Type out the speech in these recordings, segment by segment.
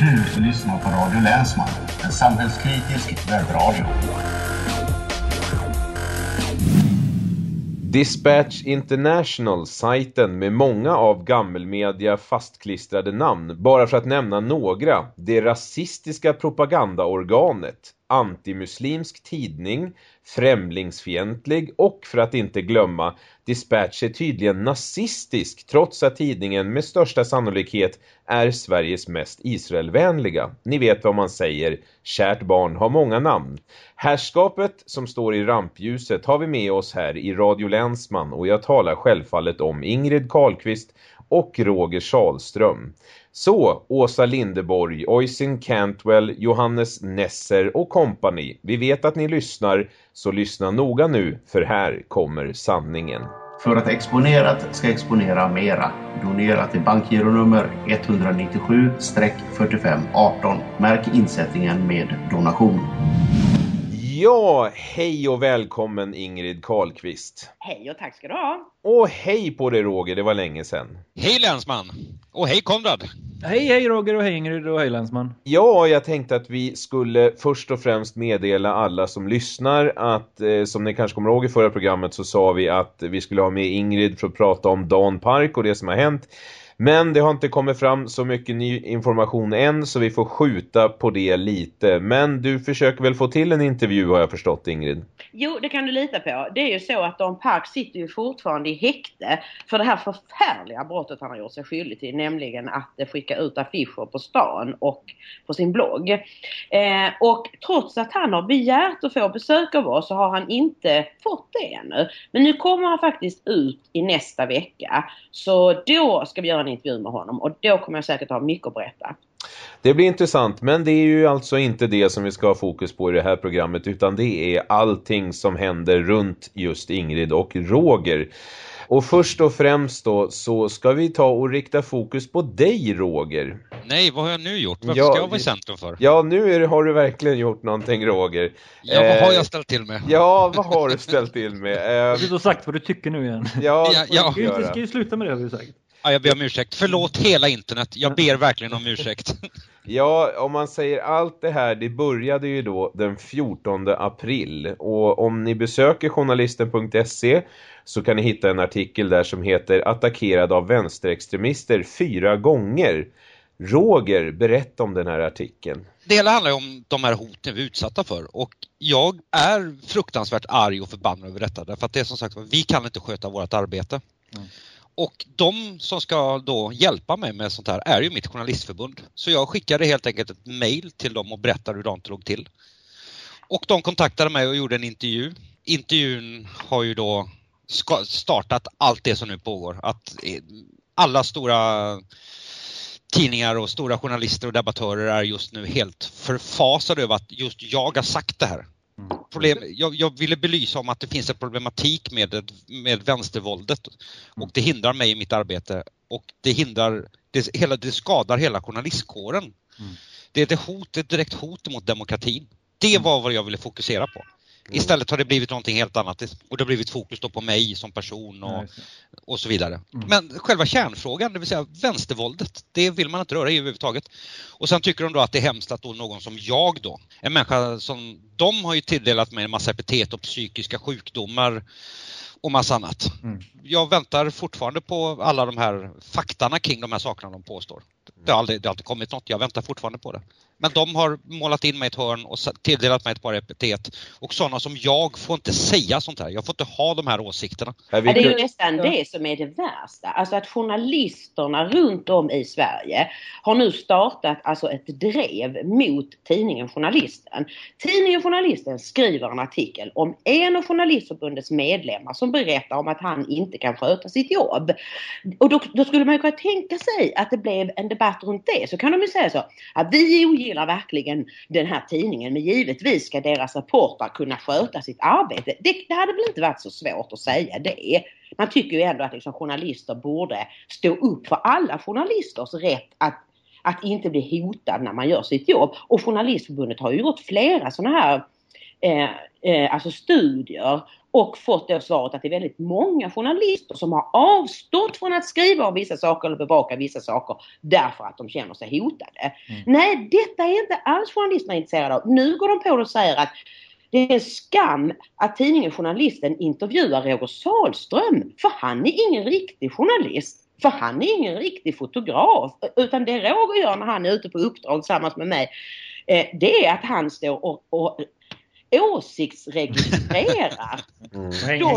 Du lyssnar på Radio Länsman, en samhällskritisk webbradio. Dispatch International, sajten med många av gammelmedia fastklistrade namn, bara för att nämna några. Det rasistiska propagandaorganet, antimuslimsk tidning, främlingsfientlig och för att inte glömma, Dispatch är tydligen nazistisk trots att tidningen med största sannolikhet är Sveriges mest Israelvänliga. Ni vet vad man säger, kärt barn har många namn. Härskapet som står i rampljuset har vi med oss här i Radio Länsman och jag talar självfallet om Ingrid Karlqvist och Roger Salström. Så, Åsa Lindeborg, Oisin Cantwell, Johannes Nesser och kompani. Vi vet att ni lyssnar, så lyssna noga nu, för här kommer sanningen. För att Exponerat ska exponera mera, donera till bankgironummer 197-4518. Märk insättningen med donation. Ja, hej och välkommen Ingrid Karlqvist. Hej och tack ska du ha. Och hej på dig Roger, det var länge sedan. Hej länsman! Och hej Konrad! Hej, hej Roger och hej Ingrid och hej länsman. Ja, jag tänkte att vi skulle först och främst meddela alla som lyssnar att, eh, som ni kanske kommer ihåg i förra programmet så sa vi att vi skulle ha med Ingrid för att prata om Dan Park och det som har hänt. Men det har inte kommit fram så mycket ny information än så vi får skjuta på det lite. Men du försöker väl få till en intervju har jag förstått Ingrid? Jo, det kan du lita på. Det är ju så att Dan Park sitter ju fortfarande i häkte för det här förfärliga brottet han har gjort sig skyldig till, nämligen att skicka ut affischer på stan och på sin blogg. Eh, och trots att han har begärt att få besök av oss så har han inte fått det ännu. Men nu kommer han faktiskt ut i nästa vecka. Så då ska vi göra en intervju med honom och då kommer jag säkert ha mycket att berätta. Det blir intressant, men det är ju alltså inte det som vi ska ha fokus på i det här programmet utan det är allting som händer runt just Ingrid och Roger. Och först och främst då så ska vi ta och rikta fokus på dig Roger. Nej, vad har jag nu gjort? Varför Ja, ska jag vara i centrum för? Ja, nu är, det- har du verkligen gjort någonting Roger. Ja, vad har Eh, jag ställt till med? Ja, vad har du ställt till med? Eh, Du har sagt vad du tycker nu igen. ja, Ja, ja. du Vi ska ju sluta med det har vi sagt. Ja, jag ber om ursäkt. Förlåt hela internet. Jag ber verkligen om ursäkt. Ja, om man säger allt det här, det började ju då den 14 april. Och om ni besöker journalisten.se så kan ni hitta en artikel där som heter Attackerad av vänsterextremister fyra gånger. Roger, berätta om den här artikeln. Det hela handlar ju om de här hoten vi är utsatta för och jag är fruktansvärt arg och förbannad över detta därför att det är som sagt vi kan inte sköta vårt arbete. Och de som ska då hjälpa mig med sånt här är ju mitt journalistförbund. Så jag skickade helt enkelt ett mail till dem och berättade hur det låg till. Och de kontaktade mig och gjorde en intervju. Intervjun har ju då startat allt det som nu pågår. Att eh, alla stora tidningar och stora journalister och debattörer är just nu helt förfasade över att just jag har sagt det här. Problem, jag, jag ville belysa om att det finns en problematik med, med vänstervåldet och det hindrar mig i mitt arbete och det hindrar, det, hela, det skadar hela journalistkåren. Det är ett hot, ett direkt hot mot demokratin. Det var vad jag ville fokusera på. Istället har det blivit någonting helt annat och det har blivit fokus på mig som person och, och så vidare. Men själva kärnfrågan, det vill säga vänstervåldet, det vill man inte röra i överhuvudtaget. Och sen tycker de då att det är hemskt att då någon som jag då, en människa som, de har ju tilldelat mig en massa epitet och psykiska sjukdomar och massa annat. Mm. Jag väntar fortfarande på alla de här faktarna kring de här sakerna de påstår. Det har aldrig, det har aldrig kommit något, jag väntar fortfarande på det. Men de har målat in mig i ett hörn och tilldelat mig ett par epitet. Och sådana som jag får inte säga sånt här. Jag får inte ha de här åsikterna. Ja, det är ju nästan det som är det värsta. Alltså att journalisterna runt om i Sverige har nu startat alltså ett drev mot tidningen Journalisten. Tidningen Journalisten skriver en artikel om en av Journalistförbundets medlemmar som berättar om att han inte kan sköta sitt jobb. Och då, då skulle man ju kunna tänka sig att det blev en debatt runt det. Så kan de ju säga så att vi ogillar verkligen den här tidningen men givetvis ska deras reportrar kunna sköta sitt arbete. Det, det hade väl inte varit så svårt att säga det. Man tycker ju ändå att liksom journalister borde stå upp för alla journalisters rätt att, att inte bli hotad när man gör sitt jobb. Och Journalistförbundet har ju gjort flera sådana här eh, eh, alltså studier och fått då svaret att det är väldigt många journalister som har avstått från att skriva om vissa saker eller bevaka vissa saker därför att de känner sig hotade. Mm. Nej, detta är inte alls journalisterna intresserade av. Nu går de på och säger att det är en skam att tidningen Journalisten intervjuar Roger Salström för han är ingen riktig journalist. För han är ingen riktig fotograf. Utan det Roger gör när han är ute på uppdrag tillsammans med mig eh, det är att han står och, och åsiktsregistrerar. Mm.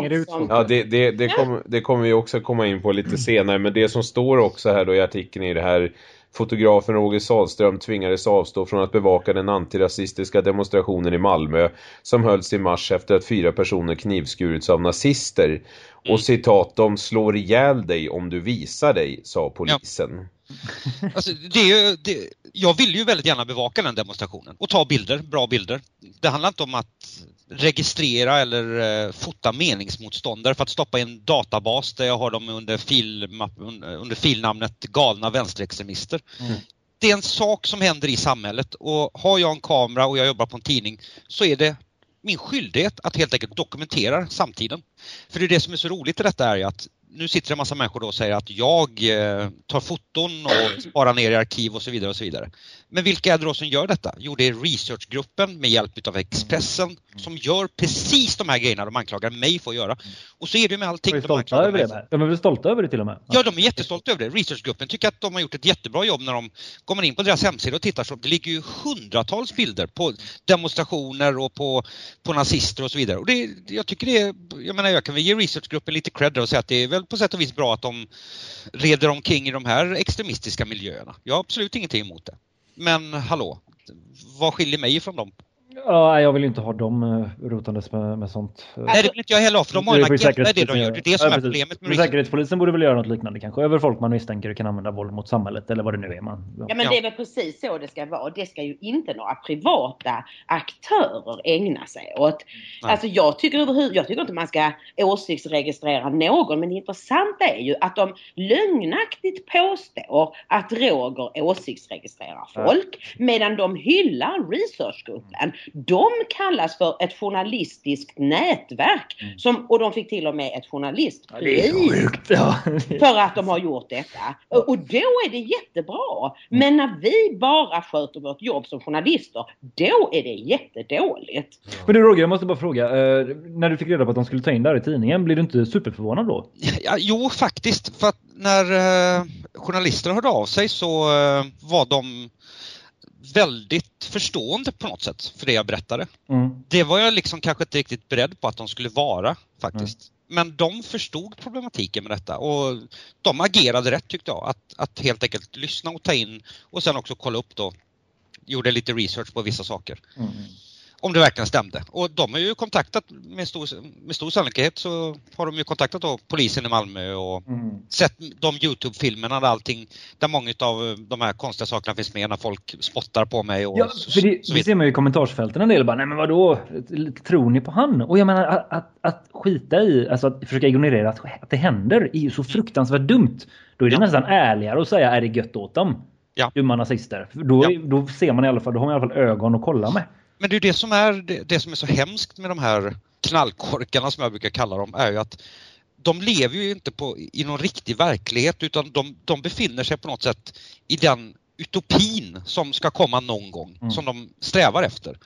De som- Ja, det, det, det, kom, det kommer vi också komma in på lite senare, men det som står också här då i artikeln i det här Fotografen Roger Salström tvingades avstå från att bevaka den antirasistiska demonstrationen i Malmö som hölls i mars efter att fyra personer knivskurits av nazister. Och citat, de slår ihjäl dig om du visar dig, sa polisen. Alltså, det det, jag vill ju väldigt gärna bevaka den demonstrationen och ta bilder, bra bilder. Det handlar inte om att registrera eller eh, fota meningsmotståndare för att stoppa i en databas där jag har dem under, filmapp, under filnamnet galna vänsterextremister. Mm. Det är en sak som händer i samhället och har jag en kamera och jag jobbar på en tidning så är det min skyldighet att helt enkelt dokumentera samtiden. För det är det som är så roligt i detta är ju att nu sitter det en massa människor då och säger att jag eh, tar foton och sparar ner i arkiv och så vidare och så vidare. Men vilka är det då som gör detta? Jo, det är researchgruppen med hjälp av Expressen som gör precis de här grejerna de anklagar mig för att göra. Och så är det med allting. De är stolta över mig det. där. De är väl stolta över det till och med? Ja, de är jättestolta över det. Researchgruppen tycker att de har gjort ett jättebra jobb när de kommer in på deras hemsida och tittar så det ligger ju hundratals bilder på demonstrationer och på, på nazister och så vidare. Och det, jag tycker det är, jag menar jag kan väl ge researchgruppen lite cred och säga att det är väl på sätt och vis bra att de reder omkring i de här extremistiska miljöerna. Jag har absolut ingenting emot det. Men hallå, vad skiljer mig ifrån dem? Ja, nej, jag vill inte ha dem uh, rotandes med, med sånt. eh. Nej, det vill inte jag heller ha, för de har ju en agenda det de gör. Det är det som Ja, är problemet med. Säkerhetspolisen borde väl göra något liknande kanske, över folk man misstänker kan använda våld mot samhället eller vad det nu är man... Ja men Ja. det är väl precis så det ska vara. Det ska ju inte några privata aktörer ägna sig åt. Nej. Alltså jag tycker överhuvud, jag tycker inte man ska åsiktsregistrera någon men det intressanta är ju att de lögnaktigt påstår att Roger åsiktsregistrerar folk medan de hyllar researchgruppen. De kallas för ett journalistiskt nätverk som, och de fick till och med ett Ja, det är journalistpris så sjukt! Ja. för att de har gjort detta. Och och då är det jättebra. Men när vi bara sköter vårt jobb som journalister, då är det jättedåligt. Men du Roger, jag måste bara fråga. eh, när du fick reda på att de skulle ta in det här i tidningen, blir du inte superförvånad då? Ja, jo, faktiskt. För att när eh, journalister hörde av sig så eh, var de väldigt förstående på något sätt för det jag berättade. Mm. Det var jag liksom kanske inte riktigt beredd på att de skulle vara faktiskt. Men de förstod problematiken med detta och de agerade rätt tyckte jag. Att, att helt enkelt lyssna och ta in och sen också kolla upp då. Gjorde lite research på vissa saker. Mm. Om det verkligen stämde. Och de har ju kontaktat med stor, med stor sannolikhet så har de ju kontaktat då polisen i Malmö och Mm. sett de Youtube-filmerna där allting, där många av de här konstiga sakerna finns med när folk spottar på mig och Ja, för det, så det ser man ju i kommentarsfälten en del bara, nej men vadå, tror ni på han? Och jag menar att, att, att skita i, alltså att försöka ignorera att, att det händer är ju så fruktansvärt dumt. Då är det Ja. nästan ärligare att säga är det gött åt dem. Ja. Dumma nazister. Då, Ja. då ser man i alla fall, då har man i alla fall ögon att kolla med. Men det är det som är, det, det som är så hemskt med de här knallkorkarna som jag brukar kalla dem, är ju att de lever ju inte på, i någon riktig verklighet utan de, de befinner sig på något sätt i den utopin som ska komma någon gång, Mm. som de strävar efter.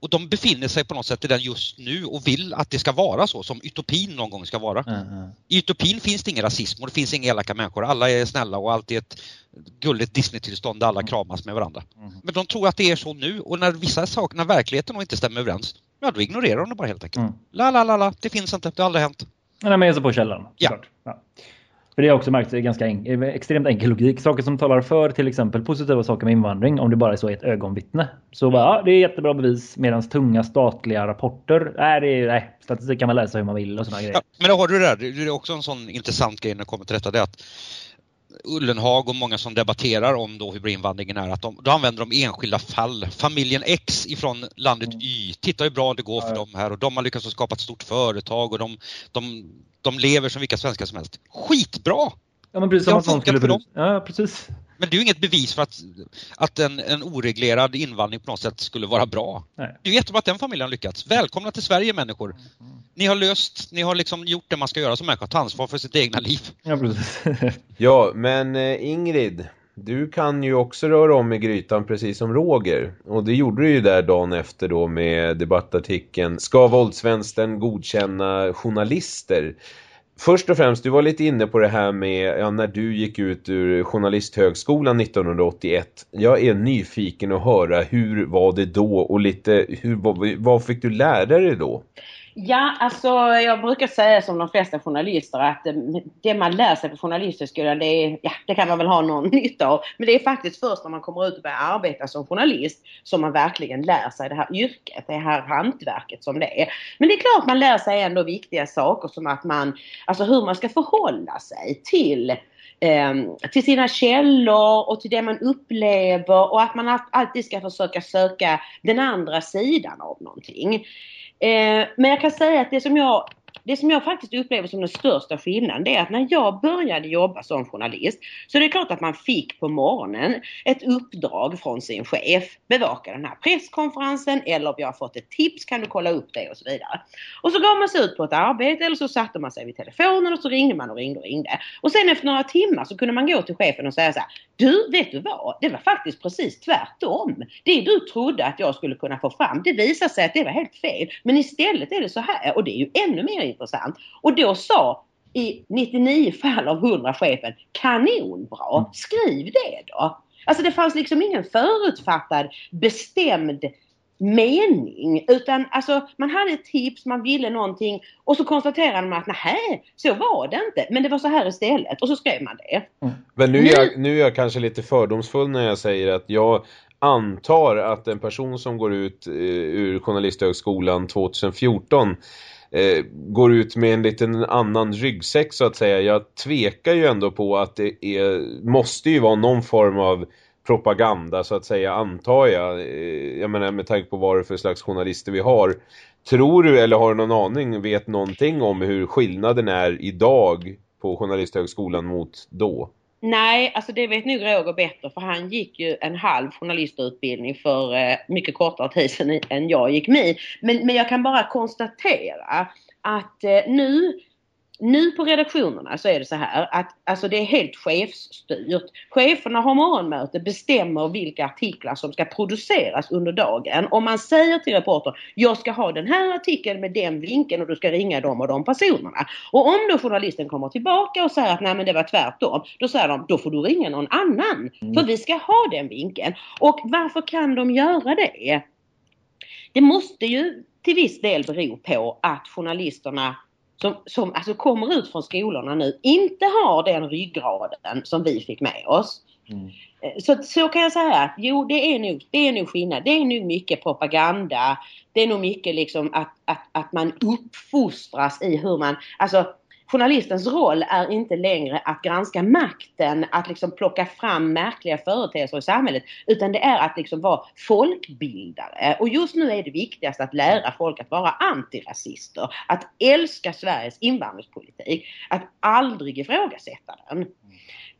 Och de befinner sig på något sätt i den just nu och vill att det ska vara så som utopin någon gång ska vara. I utopin finns det ingen rasism och det finns inga elaka människor. Alla är snälla och allt är ett gulligt Disney-tillstånd där alla kramas med varandra. Mm. Men de tror att det är så nu och när vissa saker, när verkligheten inte stämmer överens, ja då ignorerar de det bara helt enkelt. Mm. La, la, la, la, det finns inte, det har aldrig hänt. Nej, men jag är så på källan. Ja. Ja. För det har jag också märkt är ganska en, extremt enkel logik. Saker som talar för till exempel positiva saker med invandring, om det bara är så ett ögonvittne. Så bara, ja, det är jättebra bevis. Medan tunga statliga rapporter, nej, det är, nej statistik kan man läsa hur man vill och sådana grejer. Ja, men då har du det där, det är också en sån intressant grej när det kommer till detta, det är att Ullenhag och många som debatterar om då hur invandringen är, att de, då använder de enskilda fall. Familjen X ifrån landet Y, titta hur bra det går för. Ja, dem här och de har lyckats skapa ett stort företag och de, de, de lever som vilka svenskar som helst. Skitbra! Ja, men precis som att någon skulle... för dem. Ja, precis. Men det är ju inget bevis för att, att en, en oreglerad invandring på något sätt skulle vara bra. Nej. Det är jättebra att den familjen har lyckats. Välkomna till Sverige människor. Ni har löst, ni har liksom gjort det man ska göra som människa, ta ansvar för sitt egna liv. Ja. Ja, men eh, Ingrid, du kan ju också röra om i grytan precis som Roger. Och det gjorde du ju där dagen efter då med debattartikeln Ska våldsvänstern godkänna journalister? Först och främst, du var lite inne på det här med ja, när du gick ut ur Journalisthögskolan 1981. Jag är nyfiken att höra hur var det då och lite hur, vad, vad fick du lära dig då? Ja, alltså jag brukar säga som de flesta journalister att eh, det man lär sig på journalisthögskolan det, är, ja, det kan man väl ha någon nytta av. Men det är faktiskt först när man kommer ut och börjar arbeta som journalist som man verkligen lär sig det här yrket, det här hantverket som det är. Men det är klart man lär sig ändå viktiga saker som att man, alltså hur man ska förhålla sig till Ehm, till sina källor och till det man upplever och att man alltid ska försöka söka den andra sidan av någonting. Eh, men jag kan säga att det som jag det som jag faktiskt upplever som den största skillnaden det är att när jag började jobba som journalist så det är klart att man fick på morgonen ett uppdrag från sin chef. Bevaka den här presskonferensen eller vi har fått ett tips, kan du kolla upp det och så vidare. Och så gav man sig ut på ett arbete eller så satte man sig vid telefonen och så ringde man och ringde och ringde. Och sen efter några timmar så kunde man gå till chefen och säga så här, Du, vet du vad? Det var faktiskt precis tvärtom. Det du trodde att jag skulle kunna få fram, det visade sig att det var helt fel. Men istället är det så här och det är ju ännu mer intressant. Och då sa i 99 fall av 100 chefen, kanonbra, skriv det då. Alltså det fanns liksom ingen förutfattad bestämd mening utan alltså man hade ett tips, man ville någonting och så konstaterade man att nej, så var det inte. Men det var så här istället och så skrev man det. Men nu är, jag, nu är jag kanske lite fördomsfull när jag säger att jag antar att en person som går ut eh, ur Journalisthögskolan 2014 eh, går ut med en liten annan ryggsäck så att säga. Jag tvekar ju ändå på att det är, måste ju vara någon form av propaganda så att säga antar jag. Eh, jag menar med tanke på vad det är för slags journalister vi har. Tror du eller har du någon aning, vet någonting om hur skillnaden är idag på Journalisthögskolan mot då? Nej, alltså det vet nog Roger bättre för han gick ju en halv journalistutbildning för eh, mycket kortare tid sedan än jag gick min. Men, men jag kan bara konstatera att eh, nu nu på redaktionerna så är det så här att alltså det är helt chefsstyrt. Cheferna har morgonmöte, bestämmer vilka artiklar som ska produceras under dagen. Om man säger till reportern, jag ska ha den här artikeln med den vinkeln och du ska ringa de och de personerna. Och om då journalisten kommer tillbaka och säger att nej men det var tvärtom. Då säger de, då får du ringa någon annan. Mm. För vi ska ha den vinkeln. Och varför kan de göra det? Det måste ju till viss del bero på att journalisterna som, som alltså kommer ut från skolorna nu inte har den ryggraden som vi fick med oss. Mm. Eh, så, så kan jag säga att jo det är, nog, det är nog skillnad. Det är nog mycket propaganda. Det är nog mycket liksom att, att, att man uppfostras i hur man, alltså journalistens roll är inte längre att granska makten, att liksom plocka fram märkliga företeelser i samhället. Utan det är att liksom vara folkbildare. Och just nu är det viktigast att lära folk att vara antirasister. Att älska Sveriges invandringspolitik. Att aldrig ifrågasätta den.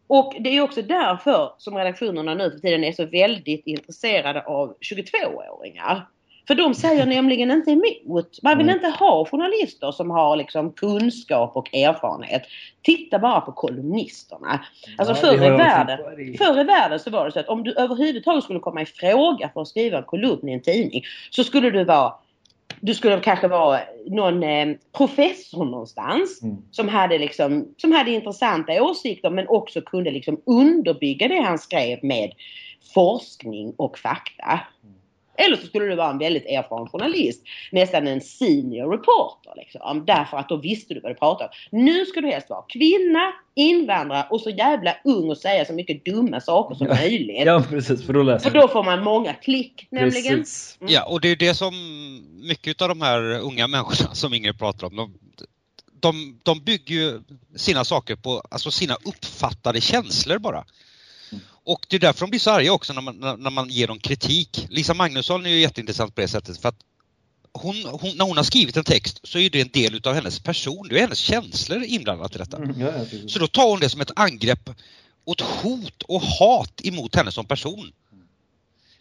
Och det är också därför som redaktionerna nu för tiden är så väldigt intresserade av 22-åringar. För de säger nämligen inte emot. Man vill inte ha journalister som har liksom kunskap och erfarenhet. Titta bara på kolumnisterna. Alltså ja, förr, i världen, förr i världen så var det så att om du överhuvudtaget skulle komma i fråga för att skriva en kolumn i en tidning så skulle du vara du skulle kanske vara någon eh, professor någonstans mm. som, hade liksom, som hade intressanta åsikter men också kunde liksom underbygga det han skrev med forskning och fakta. Mm. Eller så skulle du vara en väldigt erfaren journalist. Nästan en senior reporter liksom. Därför att då visste du vad du pratade om. Nu ska du helst vara kvinna, invandrare och så jävla ung och säga så mycket dumma saker som ja. möjligt. Ja precis, för då läser För då får man många klick nämligen. Mm. Ja och det är det som mycket av de här unga människorna som Ingrid pratar om. De, de, de bygger ju sina saker på alltså sina uppfattade känslor bara. Och det är därför de blir så arga också när man, när man ger dem kritik. Lisa Magnusson är ju jätteintressant på det sättet för att hon, hon, när hon har skrivit en text så är det en del utav hennes person, det är hennes känslor inblandat i detta. Mm, så då tar hon det som ett angrepp åt hot och hat emot henne som person.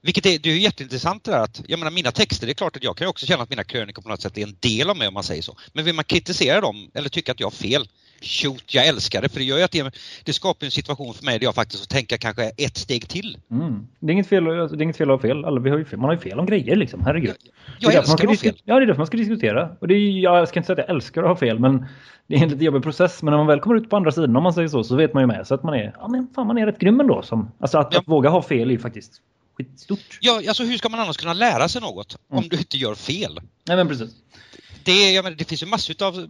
Vilket är, det är jätteintressant det där att, jag menar mina texter, det är klart att jag kan också känna att mina krönikor på något sätt är en del av mig om man säger så. Men vill man kritisera dem eller tycka att jag har fel, shoot, jag älskar det. För det gör ju att det, det skapar en situation för mig där jag faktiskt får tänka kanske ett steg till. Mm. Det, är inget fel, det är inget fel att ha fel. Alla, vi har fel. Man har ju fel om grejer liksom, herregud. Jag, jag älskar att ha fel. Ja, det är därför man ska diskutera. Och det är, jag ska inte säga att jag älskar att ha fel, men det är en lite jobbig process. Men när man väl kommer ut på andra sidan, om man säger så, så vet man ju med sig att man är, ja men fan man är rätt grym ändå. Som, alltså att, ja. att våga ha fel är ju faktiskt skitstort. Ja, alltså hur ska man annars kunna lära sig något mm. om du inte gör fel? Nej, men precis. Det, jag menar, det finns ju massor av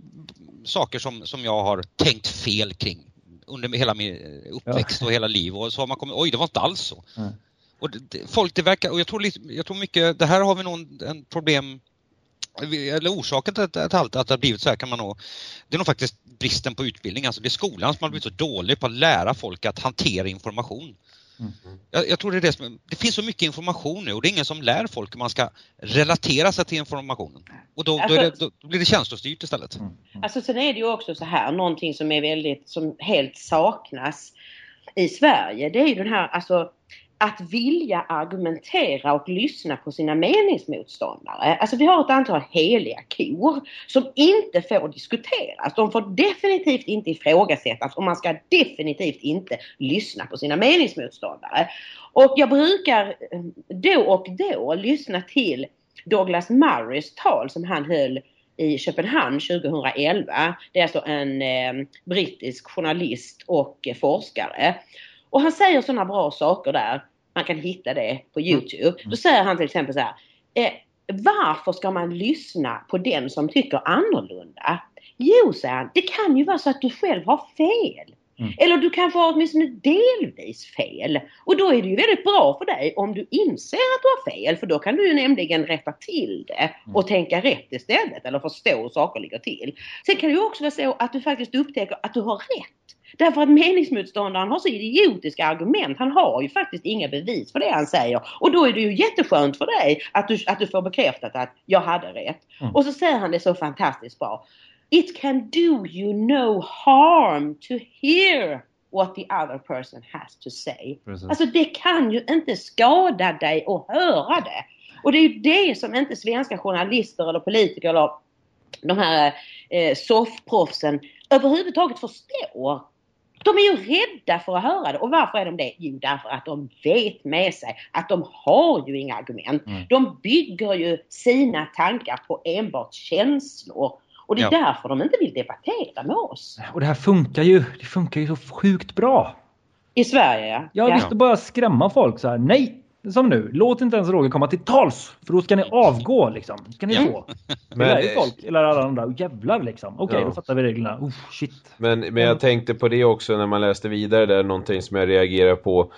saker som, som jag har tänkt fel kring under hela min uppväxt ja. och hela liv och så har man kommit, oj det var inte alls så. Mm. Och det, folk, det verkar, och jag tror, jag tror mycket, det här har vi nog en problem eller orsaken till att, att, att det har blivit så här kan man nog, det är nog faktiskt bristen på utbildning, alltså det är skolan som har blivit så dålig på att lära folk att hantera information. Mm. Jag, jag, tror det är det som, det finns så mycket information nu och det är ingen som lär folk hur man ska relatera sig till informationen. Och då, alltså, då, det, då blir det känslostyrt istället. Mm. Mm. Alltså sen är det ju också så här, någonting som är väldigt, som helt saknas i Sverige, det är ju den här, alltså att vilja argumentera och lyssna på sina meningsmotståndare. Alltså vi har ett antal heliga kor som inte får diskuteras. De får definitivt inte ifrågasättas och man ska definitivt inte lyssna på sina meningsmotståndare. Och jag brukar eh, då och då lyssna till Douglas Murrays tal som han höll i Köpenhamn 2011. Det är alltså en eh, brittisk journalist och eh, forskare. Och han säger sådana bra saker där. Man kan hitta det på mm. Youtube. Då säger han till exempel så här. Eh, varför ska man lyssna på den som tycker annorlunda? Jo, säger han, det kan ju vara så att du själv har fel. Mm. Eller du kanske har åtminstone delvis fel. Och då är det ju väldigt bra för dig om du inser att du har fel för då kan du ju nämligen rätta till det mm. och mm. tänka rätt istället eller förstå hur saker ligger till. Sen kan det ju också vara så att du faktiskt upptäcker att du har rätt. Därför att meningsmotståndaren har så idiotiska argument. Han har ju faktiskt inga bevis för det han säger. Och då är det ju jätteskönt för dig att du, att du får bekräftat att jag hade rätt. Mm. Och så säger han det så fantastiskt bra. It can do you no harm to hear what the other person has to say. Precis. Alltså det kan ju inte skada dig att höra det. Och det är ju det som inte svenska journalister eller politiker eller de här eh, soffproffsen överhuvudtaget förstår. De är ju rädda för att höra det. Och varför är de det? Jo, därför att de vet med sig att de har ju inga argument. Mm. De bygger ju sina tankar på enbart känslor. Och det är ja. därför de inte vill debattera med oss. Och det här funkar ju. Det funkar ju så sjukt bra. I Sverige ja. Ja, visst, ja. bara skrämma folk så här. Nej, som nu, låt inte ens Roger komma till tals. För då ska ni avgå liksom. ska ni få. Men det är folk, eller alla andra. Jävlar liksom. Okej, okay, ja. då fattar vi reglerna. Oh, shit. Men, men jag tänkte på det också när man läste vidare där. Någonting som jag reagerar på.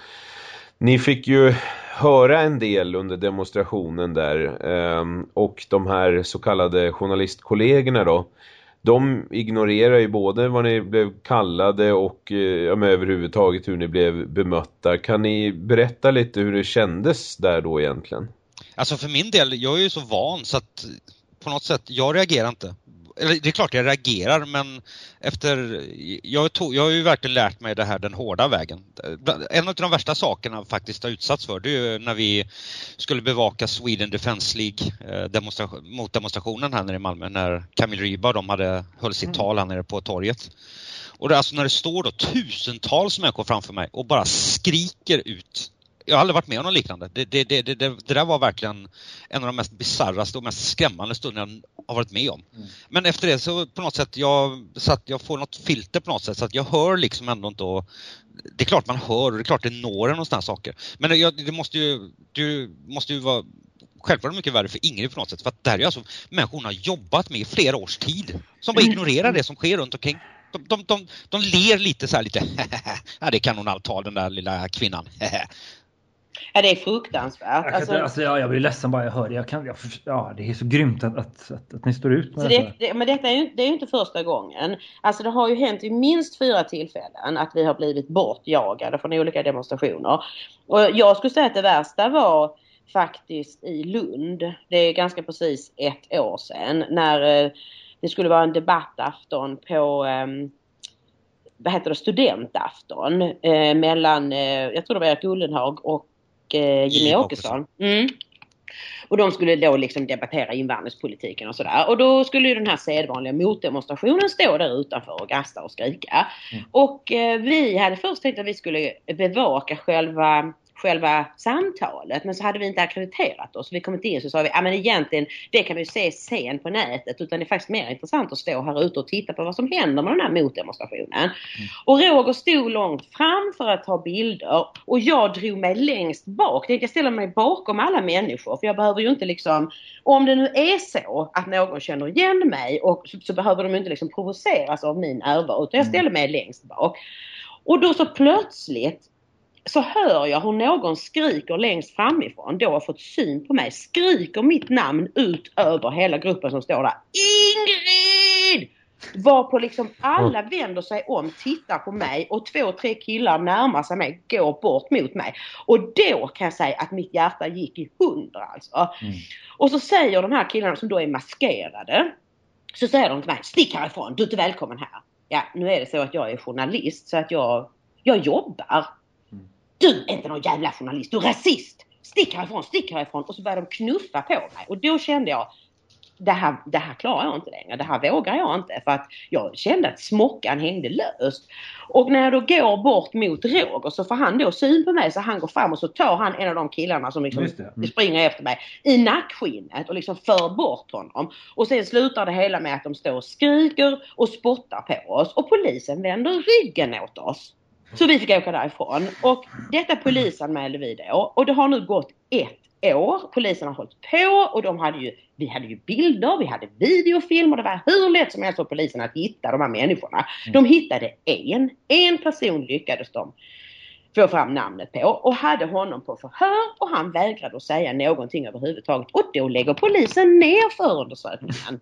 Ni fick ju höra en del under demonstrationen där. Ehm, och de här så kallade journalistkollegorna då de ignorerar ju både vad ni blev kallade och eh, ja, men överhuvudtaget hur ni blev bemötta. Kan ni berätta lite hur det kändes där då egentligen? Alltså för min del, jag är ju så van så att på något sätt, jag reagerar inte eller det är klart jag reagerar men efter, jag, tog, jag har ju verkligen lärt mig det här den hårda vägen. En av de värsta sakerna faktiskt har utsatts för det är när vi skulle bevaka Sweden Defence League eh, demonstration, mot demonstrationen här nere i Malmö när Camille Ryba de hade höll sitt mm. tal här nere på torget. Och det, alltså när det står då tusentals människor framför mig och bara skriker ut jag har aldrig varit med om något liknande. Det, det, det, det, det där var verkligen en av de mest bizarraste och mest skrämmande stunderna jag har varit med om. Mm. Men efter det så på något sätt, jag, så att jag får något filter på något sätt så att jag hör liksom ändå inte och det är klart man hör och det är klart det når en och sådana saker. Men det, det måste ju, du måste ju vara självklart mycket värre för Ingrid på något sätt. För att det här är alltså människor hon har jobbat med i flera års tid. Som bara mm. ignorerar det som sker runt omkring. De, de, de, de ler lite så här lite, ja det kan hon allt ha den där lilla kvinnan. Ja, det är fruktansvärt. Jag, alltså, alltså, ja, jag blir ledsen bara jag hör det. Jag kan, jag, ja, det är så grymt att, att, att, att ni står ut med det, det. Men detta är ju, det är ju inte första gången. Alltså det har ju hänt i minst fyra tillfällen att vi har blivit bortjagade från olika demonstrationer. Och jag skulle säga att det värsta var faktiskt i Lund. Det är ganska precis ett år sedan när eh, det skulle vara en debattafton på um, vad heter det, studentafton eh, mellan, eh, jag tror det var Erik Ullenhag och eh, Jimmy Åkesson. Mm. Och de skulle då liksom debattera invandringspolitiken och sådär. Och då skulle ju den här sedvanliga motdemonstrationen stå där utanför och gasta och skrika. Mm. Och eh, vi hade först tänkt att vi skulle bevaka själva själva samtalet. Men så hade vi inte akkrediterat oss. Vi kom inte in så sa vi, ja men egentligen det kan vi se sen på nätet utan det är faktiskt mer intressant att stå här ute och titta på vad som händer med den här motdemonstrationen. Mm. Och Roger stod långt fram för att ta bilder och jag drog mig längst bak. Jag ställer mig bakom alla människor för jag behöver ju inte liksom, om det nu är så att någon känner igen mig och så, så behöver de inte liksom provoceras av min närvaro utan jag mm. ställer mig längst bak. Och då så plötsligt så hör jag hur någon skriker längst framifrån, då har fått syn på mig, skriker mitt namn ut över hela gruppen som står där. Ingrid! Varpå liksom alla vänder sig om, tittar på mig och två, tre killar närmar sig mig, går bort mot mig. Och då kan jag säga att mitt hjärta gick i hundra alltså. Mm. Och så säger de här killarna som då är maskerade, så säger de till mig, stick härifrån, du är inte välkommen här. Ja, nu är det så att jag är journalist så att jag, jag jobbar. Du är inte någon jävla journalist, du är rasist! Stick härifrån, stick härifrån! Och så började de knuffa på mig och då kände jag det här, det här klarar jag inte längre. Det här vågar jag inte för att jag kände att smockan hängde löst. Och när jag då går bort mot Roger så får han då syn på mig så han går fram och så tar han en av de killarna som liksom mm. springer efter mig i nackskinnet och liksom för bort honom. Och sen slutar det hela med att de står och skriker och spottar på oss och polisen vänder ryggen åt oss. Så vi fick åka därifrån. Och detta polisanmälde vi då. Och det har nu gått ett år. Polisen har hållit på och de hade ju, vi hade ju bilder, vi hade videofilm och det var hur lätt som helst för polisen att hitta de här människorna. Mm. De hittade en, en person lyckades de få fram namnet på och hade honom på förhör och han vägrade att säga någonting överhuvudtaget och då lägger polisen ner förundersökningen.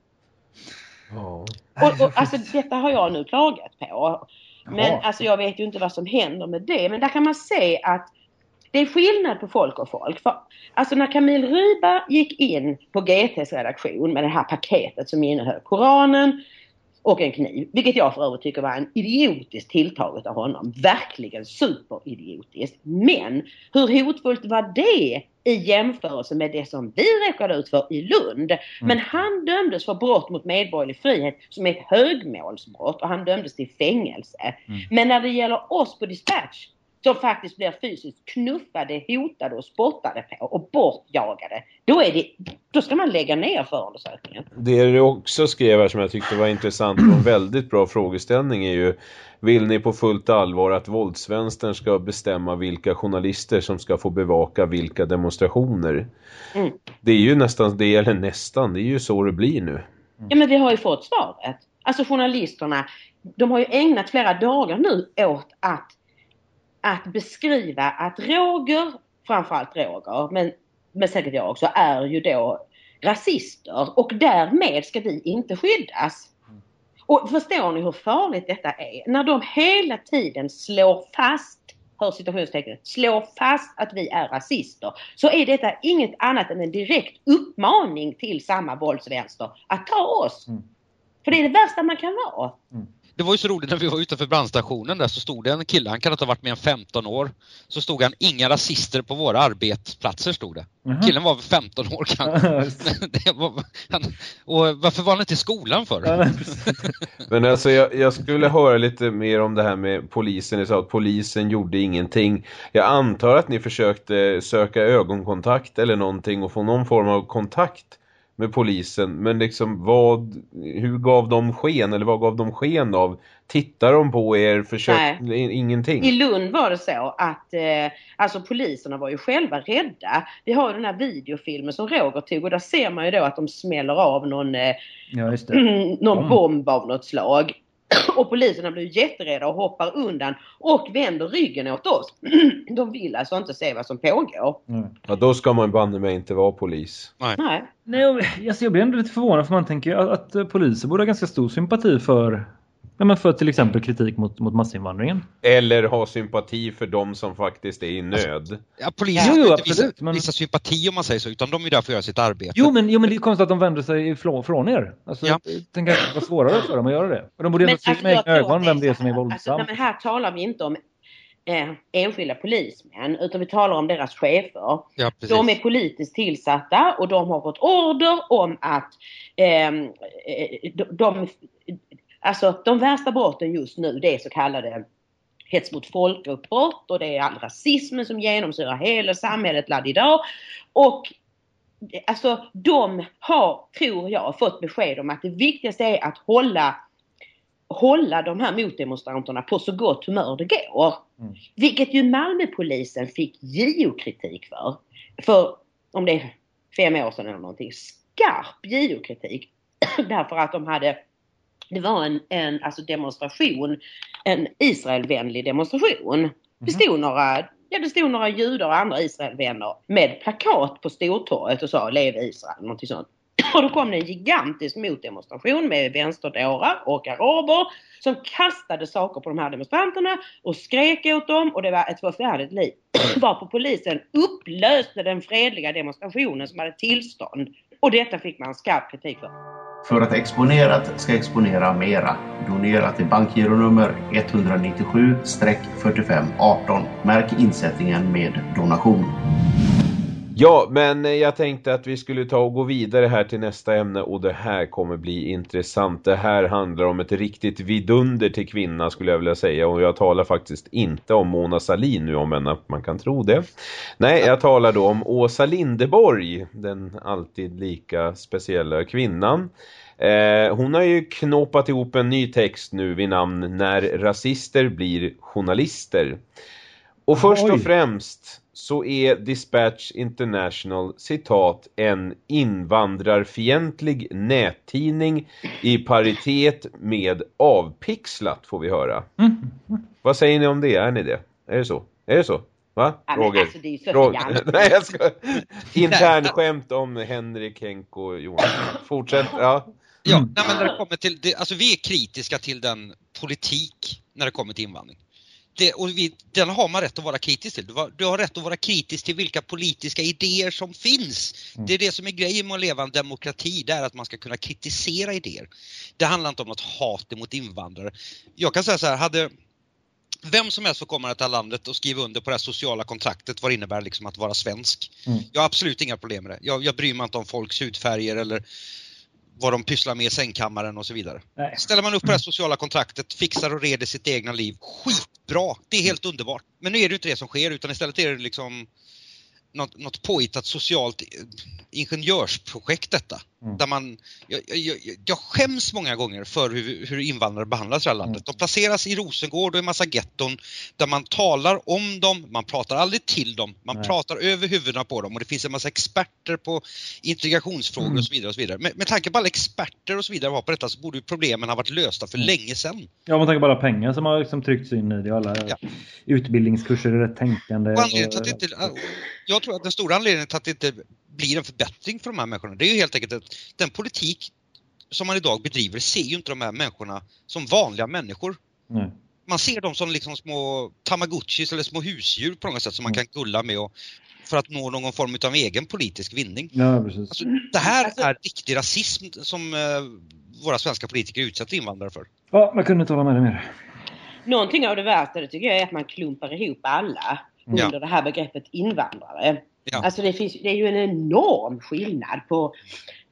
Oh. Och, och, alltså detta har jag nu klagat på. Men alltså jag vet ju inte vad som händer med det. Men där kan man se att det är skillnad på folk och folk. För, alltså när Camille Ryba gick in på GTs redaktion med det här paketet som innehöll Koranen och en kniv, vilket jag för övrigt tycker var en idiotisk tilltag av honom. Verkligen superidiotiskt. Men hur hotfullt var det i jämförelse med det som vi råkade ut för i Lund. Mm. Men han dömdes för brott mot medborgerlig frihet som är ett högmålsbrott och han dömdes till fängelse. Mm. Men när det gäller oss på dispatch som faktiskt blir fysiskt knuffade, hotade och spottade på och bortjagade. Då, är det, då ska man lägga ner förundersökningen. Det du också skrev här som jag tyckte var intressant och en väldigt bra frågeställning är ju Vill ni på fullt allvar att våldsvänstern ska bestämma vilka journalister som ska få bevaka vilka demonstrationer? Mm. Det är ju nästan det, eller nästan, det är ju så det blir nu. Ja men vi har ju fått svaret. Alltså journalisterna, de har ju ägnat flera dagar nu åt att att beskriva att Roger, framförallt Roger, men, men säkert jag också, är ju då rasister och därmed ska vi inte skyddas. Och förstår ni hur farligt detta är? När de hela tiden slår fast, hör situationstecknet, slår fast att vi är rasister så är detta inget annat än en direkt uppmaning till samma våldsvänster att ta oss. Mm. För det är det värsta man kan vara. Mm det var ju så roligt när vi var utanför brandstationen där så stod det en kille, han kan inte ha varit mer än 15 år. Så stod han, inga rasister på våra arbetsplatser stod det. Mm. Killen var 15 år kanske. och varför var han inte i skolan för? Men alltså jag, jag, skulle höra lite mer om det här med polisen. Ni sa att polisen gjorde ingenting. Jag antar att ni försökte söka ögonkontakt eller någonting och få någon form av kontakt med polisen. Men liksom vad, hur gav de sken eller vad gav de sken av? Tittar de på er? Försök, Nej. ingenting? I Lund var det så att eh, alltså poliserna var ju själva rädda. Vi har den här videofilmen som Roger tog och där ser man ju då att de smäller av någon, eh, ja, någon bomb av något slag. Och poliserna blir jätterädda och hoppar undan och vänder ryggen åt oss. De vill alltså inte se vad som pågår. Mm. Ja, då ska man banne mig inte vara polis. Nej. Nej. Nej alltså jag blir ändå lite förvånad för man tänker att, att poliser borde ha ganska stor sympati för Ja, men för till exempel kritik mot, mot massinvandringen. Eller ha sympati för de som faktiskt är i nöd. Ja, polisen Jo, jo, inte visa, men- visa sympati om man säger så, utan de är där för att göra sitt arbete. Jo men, jo, men det är konstigt att de vänder sig ifrån, från er. Alltså, Ja. Tänk att det var svårare för dem att göra det. Och de borde ändå se med egna ögon vem det är som är här. Alltså, våldsam. nej, men här talar vi inte om eh, enskilda polismän utan vi talar om deras chefer. Ja, precis. De är politiskt tillsatta och de har fått order om att ehm, eh, de, de, alltså de värsta brotten just nu det är så kallade hets mot folkgruppbrott och det är all rasismen som genomsyrar hela samhället idag. Och alltså de har, tror jag, fått besked om att det viktigaste är att hålla hålla de här motdemonstranterna på så gott humör det går. Mm. Vilket ju Malmöpolisen fick JO-kritik för. För, om det är fem år sedan eller någonting, skarp JO-kritik. Därför att de hade, det var en, en alltså demonstration, en Israelvänlig demonstration. Det stod några Ja, det stod några judar och andra Israelvänner med plakat på Stortorget och sa Lev Israel, någonting sånt. Och då kom det en gigantisk motdemonstration med vänsterdårar och araber som kastade saker på de här demonstranterna och skrek åt dem och det var ett förfärligt liv. Varpå polisen upplöste den fredliga demonstrationen som hade tillstånd. Och detta fick man skarp kritik för. För att Exponerat ska exponera mera, donera till bankgironummer 197-4518. Märk insättningen med donation. Ja, men eh, jag tänkte att vi skulle ta och gå vidare här till nästa ämne och det här kommer bli intressant. Det här handlar om ett riktigt vidunder till kvinna skulle jag vilja säga och jag talar faktiskt inte om Mona Salin nu om än att man kan tro det. Nej, jag talar då om Åsa Lindeborg, den alltid lika speciella kvinnan. Eh, hon har ju knåpat ihop en ny text nu vid namn När rasister blir journalister. Och först Oj. och främst så är Dispatch International citat en invandrarfientlig nättidning i paritet med avpixlat får vi höra. Mm. Vad säger ni om det? Är ni det? Är det så? Är det så? Va? Ja, Roger? alltså, det är så Roger. Nej, jag ska... Internskämt om Henrik, Henk och Johan. Fortsätt. Ja. Ja, Mm. nej, men när det kommer till det, alltså vi är kritiska till den politik när det kommer till invandring. Det, och vi, den har man rätt att vara kritisk till. Du har, du har rätt att vara kritisk till vilka politiska idéer som finns. Mm. Det är det som är grejen med att leva en demokrati, det är att man ska kunna kritisera idéer. Det handlar inte om något hat emot invandrare. Jag kan säga så här, hade vem som helst får komma till det här landet och skriva under på det här sociala kontraktet vad det innebär liksom att vara svensk. Mm. Jag har absolut inga problem med det. Jag, jag bryr mig inte om folks hudfärger eller vad de pysslar med i sängkammaren och så vidare. Nej. Ställer man upp på det här sociala kontraktet, fixar och reder sitt egna liv, skitbra! Det är helt underbart. Men nu är det inte det som sker utan istället är det liksom något, något påhittat socialt eh, ingenjörsprojekt detta. Mm. Där man, jag, jag, jag, skäms många gånger för hur, hur invandrare behandlas i det här landet. De placeras i Rosengård och i massa getton där man talar om dem, man pratar aldrig till dem, man Nej. pratar över huvudena på dem och det finns en massa experter på integrationsfrågor Mm. och så vidare. Och så vidare. Med, med tanke på alla experter och så vidare var på detta så borde ju problemen ha varit lösta för Mm. länge sedan. Ja, man tänker alla pengar som har liksom tryckts in i det. Alla Ja. utbildningskurser i rätt tänkande. Och och- inte, jag tror att den stora anledningen till att det inte blir en förbättring för de här människorna, det är ju helt enkelt att den politik som man idag bedriver ser ju inte de här människorna som vanliga människor. Nej. Man ser dem som liksom små tamagotchis eller små husdjur på något sätt som man Mm. kan gulla med och, för att nå någon form av egen politisk vinning. Ja, precis. Alltså, det här Alltså- är riktig rasism som eh, våra svenska politiker utsätter invandrare för. Ja, man kunde inte hålla med dig mer. Någonting av det värsta det tycker jag är att man klumpar ihop alla Ja. under det här begreppet invandrare. Ja. Alltså det, finns, det är ju en enorm skillnad på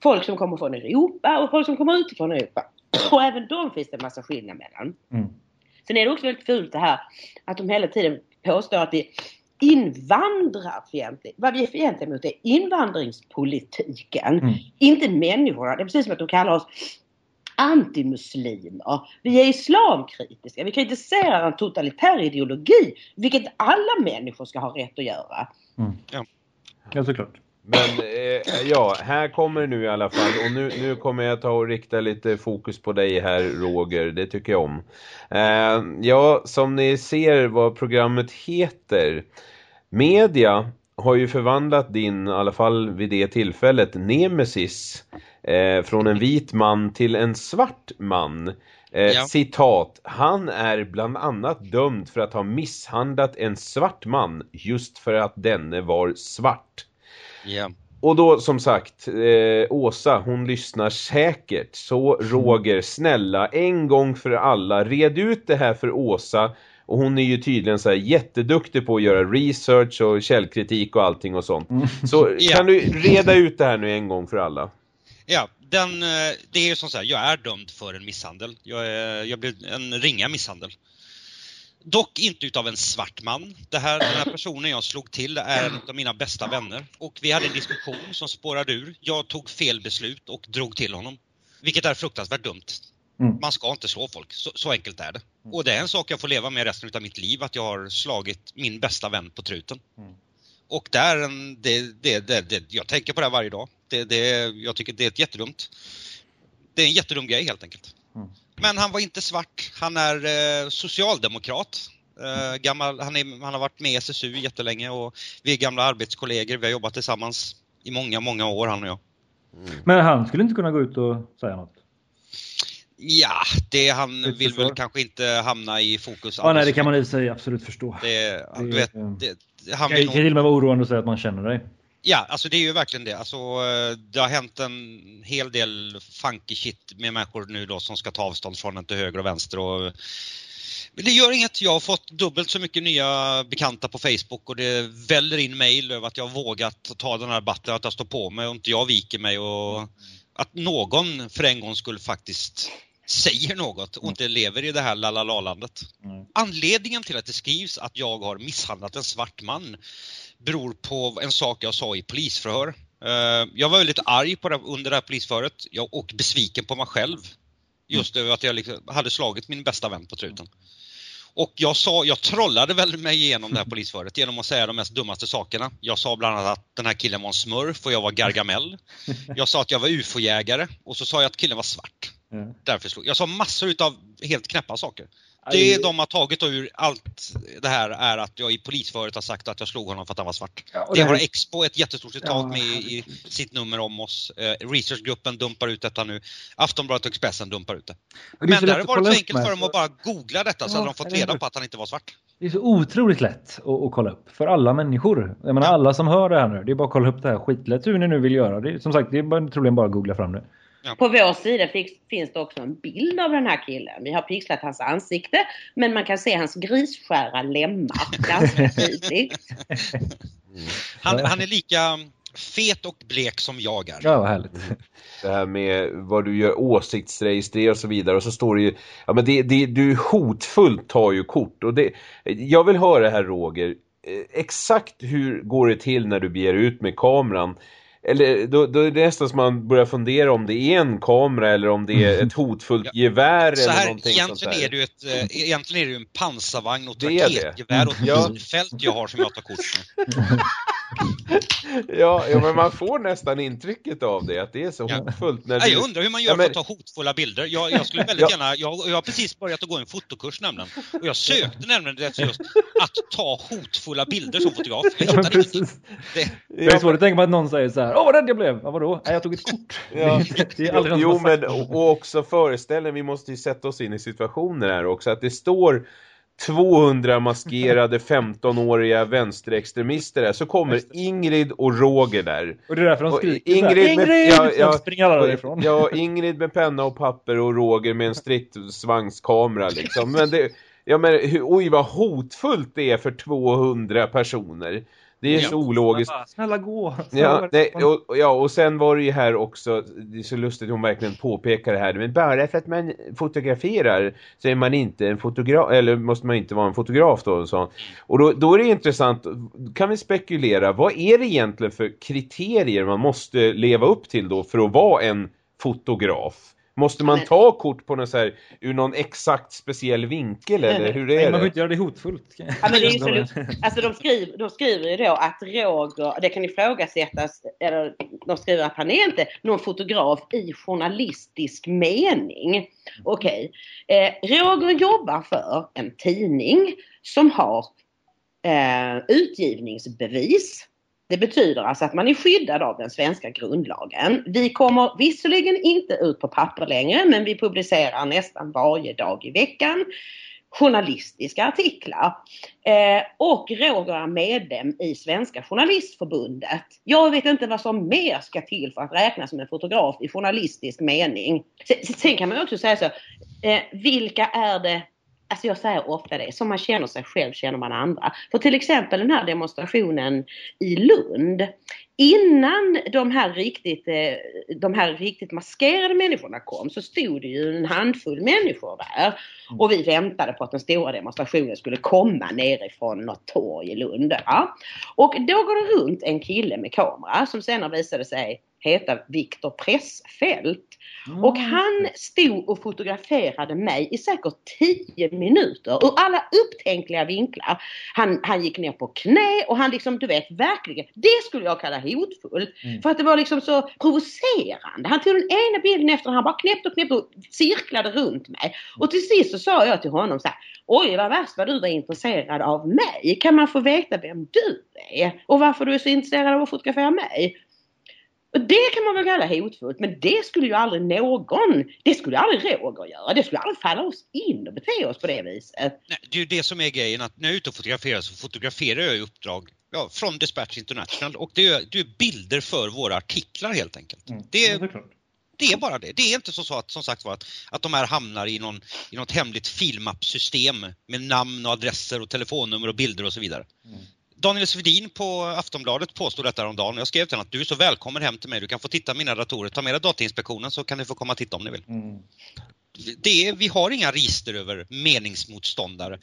folk som kommer från Europa och folk som kommer utifrån Europa. Och även de finns det en massa skillnad mellan. Mm. Sen är det också väldigt fult det här att de hela tiden påstår att vi invandrarfientligt. Vad vi är fientliga mot är invandringspolitiken. Mm. Inte människorna. Det är precis som att de kallar oss antimuslimer. Vi är islamkritiska. Vi kritiserar en totalitär ideologi. Vilket alla människor ska ha rätt att göra. Ja, såklart. Men eh, ja, här kommer nu i alla fall och nu, nu kommer jag ta och rikta lite fokus på dig här Roger, det tycker jag om. Eh, ja, som ni ser vad programmet heter. Media har ju förvandlat din, i alla fall vid det tillfället, nemesis eh, från en vit man till en svart man. Eh, Ja. Citat. Han är bland annat dömd för att ha misshandlat en svart man just för att denne var svart. Ja. Och då som sagt, eh, Åsa hon lyssnar säkert. Så Roger, snälla en gång för alla, red ut det här för Åsa. Och hon är ju tydligen så här jätteduktig på att göra research och källkritik och allting och sånt. Så Ja. kan du reda ut det här nu en gång för alla? Ja, den, eh, det är ju som så här, jag är dömd för en misshandel. Jag, är, jag blev en ringa misshandel. Dock inte utav en svart man. Det här, den här personen jag slog till är en av mina bästa vänner. Och vi hade en diskussion som spårade ur. Jag tog fel beslut och drog till honom. Vilket är fruktansvärt dumt. Mm. Man ska inte slå folk, så, så enkelt är det. Och det är en sak jag får leva med resten av mitt liv, att jag har slagit min bästa vän på truten. Mm. Och det är en, det, det, det, det, jag tänker på det här varje dag. Det, det, jag tycker det är ett jättedumt. Det är en jättedum grej helt enkelt. Mm. Men han var inte svart. Han är eh, socialdemokrat. Eh, gammal, han, är, han har varit med i SSU jättelänge och vi är gamla arbetskollegor. Vi har jobbat tillsammans i många, många år han och jag. Men han skulle inte kunna gå ut och säga något? Ja, det, han Ett vill väl kanske inte hamna i fokus. Ja, nej, det kan man i sig absolut förstå. Det, Det- vet, det, han Det kan nog, till och med vara oroande att säga att man känner dig. Ja, alltså det är ju verkligen det. Alltså, eh, det har hänt en hel del funky shit med människor nu då som ska ta avstånd från den till höger och vänster. Och, men det gör inget. Jag har fått dubbelt så mycket nya bekanta på Facebook och det väller in mail över att jag har vågat ta den här debatten, att jag står på mig och inte jag viker mig och att någon för en gång skulle faktiskt säger något och inte lever i det här lalalalandet. Mm. Anledningen till att det skrivs att jag har misshandlat en svart man beror på en sak jag sa i polisförhör. Eh, Jag var väldigt arg på det, under det här polisförhöret och besviken på mig själv. Just över att jag liksom hade slagit min bästa vän på truten. Och jag sa, jag trollade väl mig igenom det här polisförhöret genom att säga de mest dummaste sakerna. Jag sa bland annat att den här killen var en smurf och jag var Gargamel. Jag sa att jag var ufo-jägare och så sa jag att killen var svart. Ja. Därför slog jag. sa massor utav helt knäppa saker. Det de har tagit ur allt det här är att jag i polisförhöret har sagt att jag slog honom för att han var svart. Ja, det det här- har Expo ett jättestort citat Ja, med i sitt nummer om oss. Eh, Researchgruppen dumpar ut detta nu. Aftonbladet och Expressen dumpar ut det. Det är Men så det hade varit så enkelt med. för dem att bara googla detta så Ja, hade de fått reda på att han inte var svart. Det är så otroligt lätt att, att kolla upp för alla människor. Jag menar alla som hör det här nu. Det är bara att kolla upp det här skitlätt hur ni nu vill göra. Det är, som sagt, det är bara, troligen bara att googla fram det. På vår sida finns, det också en bild av den här killen. Vi har pixlat hans ansikte men man kan se hans grisskära lemmar ganska tydligt. Han, han är lika fet och blek som jag är. Ja, vad härligt. Det här med vad du gör åsiktsregistrera och så vidare och så står det ju ja men det, det, du hotfullt tar ju kort och det jag vill höra här Roger eh, exakt hur går det till när du begär ut med kameran eller då, då är det nästan som man börjar fundera om det är en kamera eller om det är ett hotfullt Ja. gevär Så eller här, någonting sånt egentligen där. är det ju ett, eh, egentligen är det ju en pansarvagn och ett raketgevär och ett Ja. minfält jag har som jag tar kort med. Ja, ja, men man får nästan intrycket av det att det är så Ja. hotfullt när Ja, du... jag undrar hur man gör Ja, men- för att ta hotfulla bilder. Jag, jag skulle väldigt Ja. gärna, jag, jag har precis börjat att gå en fotokurs nämligen. Och jag sökte nämligen efter just att ta hotfulla bilder som fotograf. Jag Ja, precis. Det, Det är svårt att tänka på att någon säger så här. Åh vad rädd jag blev! Ja, vadå? Nej, jag tog ett kort. Ja. Det är aldrig jo, sagt men det. och och också föreställningen, vi måste ju sätta oss in i situationer här också, att det står 200 maskerade 15-åriga vänsterextremister där, så kommer Ingrid och Roger där. Och det är därför de skriker Ingrid med- Ingrid! ja, ja. Springer alla därifrån. Ja, Ingrid med penna och papper och Roger med en stridsvagnskamera liksom. Men det, ja men oj vad hotfullt det är för 200 personer. Det är Ja. så ologiskt. Bara, Snälla gå! Ja, Snälla, nej, och, och- ja, och sen var det ju här också, det är så lustigt hon verkligen påpekar det här, men bara för att man fotograferar så är man inte en fotograf, eller måste man inte vara en fotograf då och så. Och då, då är det intressant, kan vi spekulera, vad är det egentligen för kriterier man måste leva upp till då för att vara en fotograf? Måste man Men- ta kort på någon så här, ur någon exakt speciell vinkel eller hur Nej, är man får det? inte göra det hotfullt. Ja, men det är ju så, alltså de, skriver, de skriver ju då att Roger, det kan ifrågasättas, eller de skriver att han är inte någon fotograf i journalistisk mening. Okej. Eh, Roger jobbar för en tidning som har eh, utgivningsbevis. Det betyder alltså att man är skyddad av den svenska grundlagen. Vi kommer visserligen inte ut på papper längre men vi publicerar nästan varje dag i veckan journalistiska artiklar. Eh, och Roger är medlem i Svenska Journalistförbundet. Jag vet inte vad som mer ska till för att räknas som en fotograf i journalistisk mening. Sen, sen kan man också säga så, eh, vilka är det Alltså jag säger ofta det, som man känner sig själv känner man andra. För till exempel den här demonstrationen i Lund. Innan de här riktigt, eh, de här riktigt maskerade människorna kom så stod det ju en handfull människor där. Och vi väntade på att den stora demonstrationen skulle komma nerifrån något torg i Lund. Och då går det runt en kille med kamera som senare visade sig heta Viktor Pressfeldt. Mm. Och han stod och fotograferade mig i säkert 10 minuter ur alla upptänkliga vinklar. Han, han gick ner på knä och han liksom, du vet, verkligen, det skulle jag kalla hotfull. Mm. För att det var liksom så provocerande. Han tog den ena bilden efter han bara knäppte och knäppte och cirklade runt mig. Och till sist så sa jag till honom så här, Oj vad värst vad du var intresserad av mig. Kan man få veta vem du är? Och varför du är så intresserad av att fotografera mig? Och det kan man väl kalla hotfullt men det skulle ju aldrig någon, det skulle aldrig Roger göra. Det skulle aldrig falla oss in och bete oss på det viset. Nej, det är ju det som är grejen att när jag är ute och fotograferar så fotograferar jag i uppdrag ja, från Dispatch International och det är, det är bilder för våra artiklar helt enkelt. Mm, det, är, det är bara det. Det är inte så att, som sagt var, att, att de här hamnar i, någon, i något hemligt filmappsystem med namn och adresser och telefonnummer och bilder och så vidare. Mm. Daniel Svedin på Aftonbladet påstod detta häromdagen. Jag skrev till honom att du är så välkommen hem till mig. Du kan få titta mina datorer. Ta med dig Datainspektionen så kan ni få komma och titta om ni vill. Mm det är, vi har inga register över meningsmotståndare.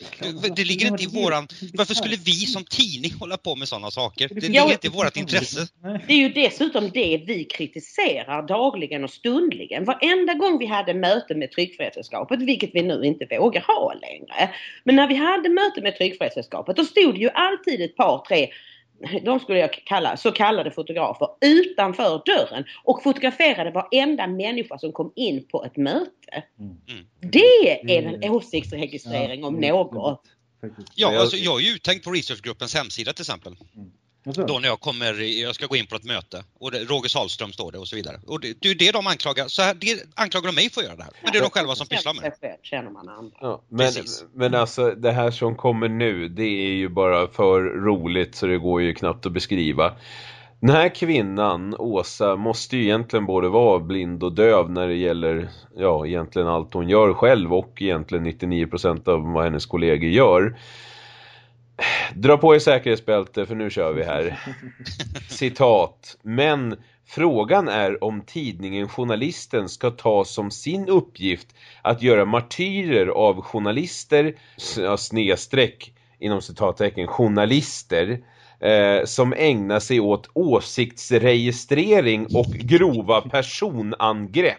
Det, ligger inte i våran... Varför skulle vi som tidning hålla på med sådana saker? Det ligger inte i vårt intresse. Det är ju dessutom det vi kritiserar dagligen och stundligen. Varenda gång vi hade möte med Tryckfrihetssällskapet, vilket vi nu inte vågar ha längre. Men när vi hade möte med Tryckfrihetssällskapet, då stod det ju alltid ett par, tre de skulle jag kalla så kallade fotografer, utanför dörren och fotograferade varenda människa som kom in på ett möte. Mm. Det är en åsiktsregistrering ja, om något. Ja, alltså jag är ju uttänkt på researchgruppens hemsida till exempel. Mm. Då när jag kommer, jag ska gå in på ett möte och det, Roger Salström står det och så vidare. Och det, det är det de anklagar, så här, det anklagar de mig för att göra det här. Men det är de själva som pysslar med det. känner man andra. Ja, men, men alltså det här som kommer nu, det är ju bara för roligt så det går ju knappt att beskriva. Den här kvinnan, Åsa, måste ju egentligen både vara blind och döv när det gäller ja, egentligen allt hon gör själv och egentligen 99% av vad hennes kollegor gör. Dra på er säkerhetsbälte för nu kör vi här. Citat. Men frågan är om tidningen Journalisten ska ta som sin uppgift att göra martyrer av journalister, snedstreck inom citattecken, journalister eh, som ägnar sig åt åsiktsregistrering och grova personangrepp.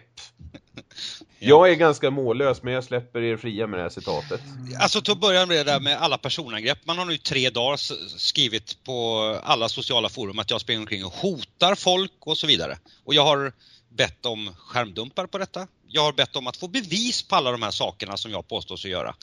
Jag är ganska mållös men jag släpper er fria med det här citatet. Alltså till att börja med det där med alla personangrepp. Man har nu i tre dagar skrivit på alla sociala forum att jag springer omkring och hotar folk och så vidare. Och jag har bett om skärmdumpar på detta. Jag har bett om att få bevis på alla de här sakerna som jag påstås att göra.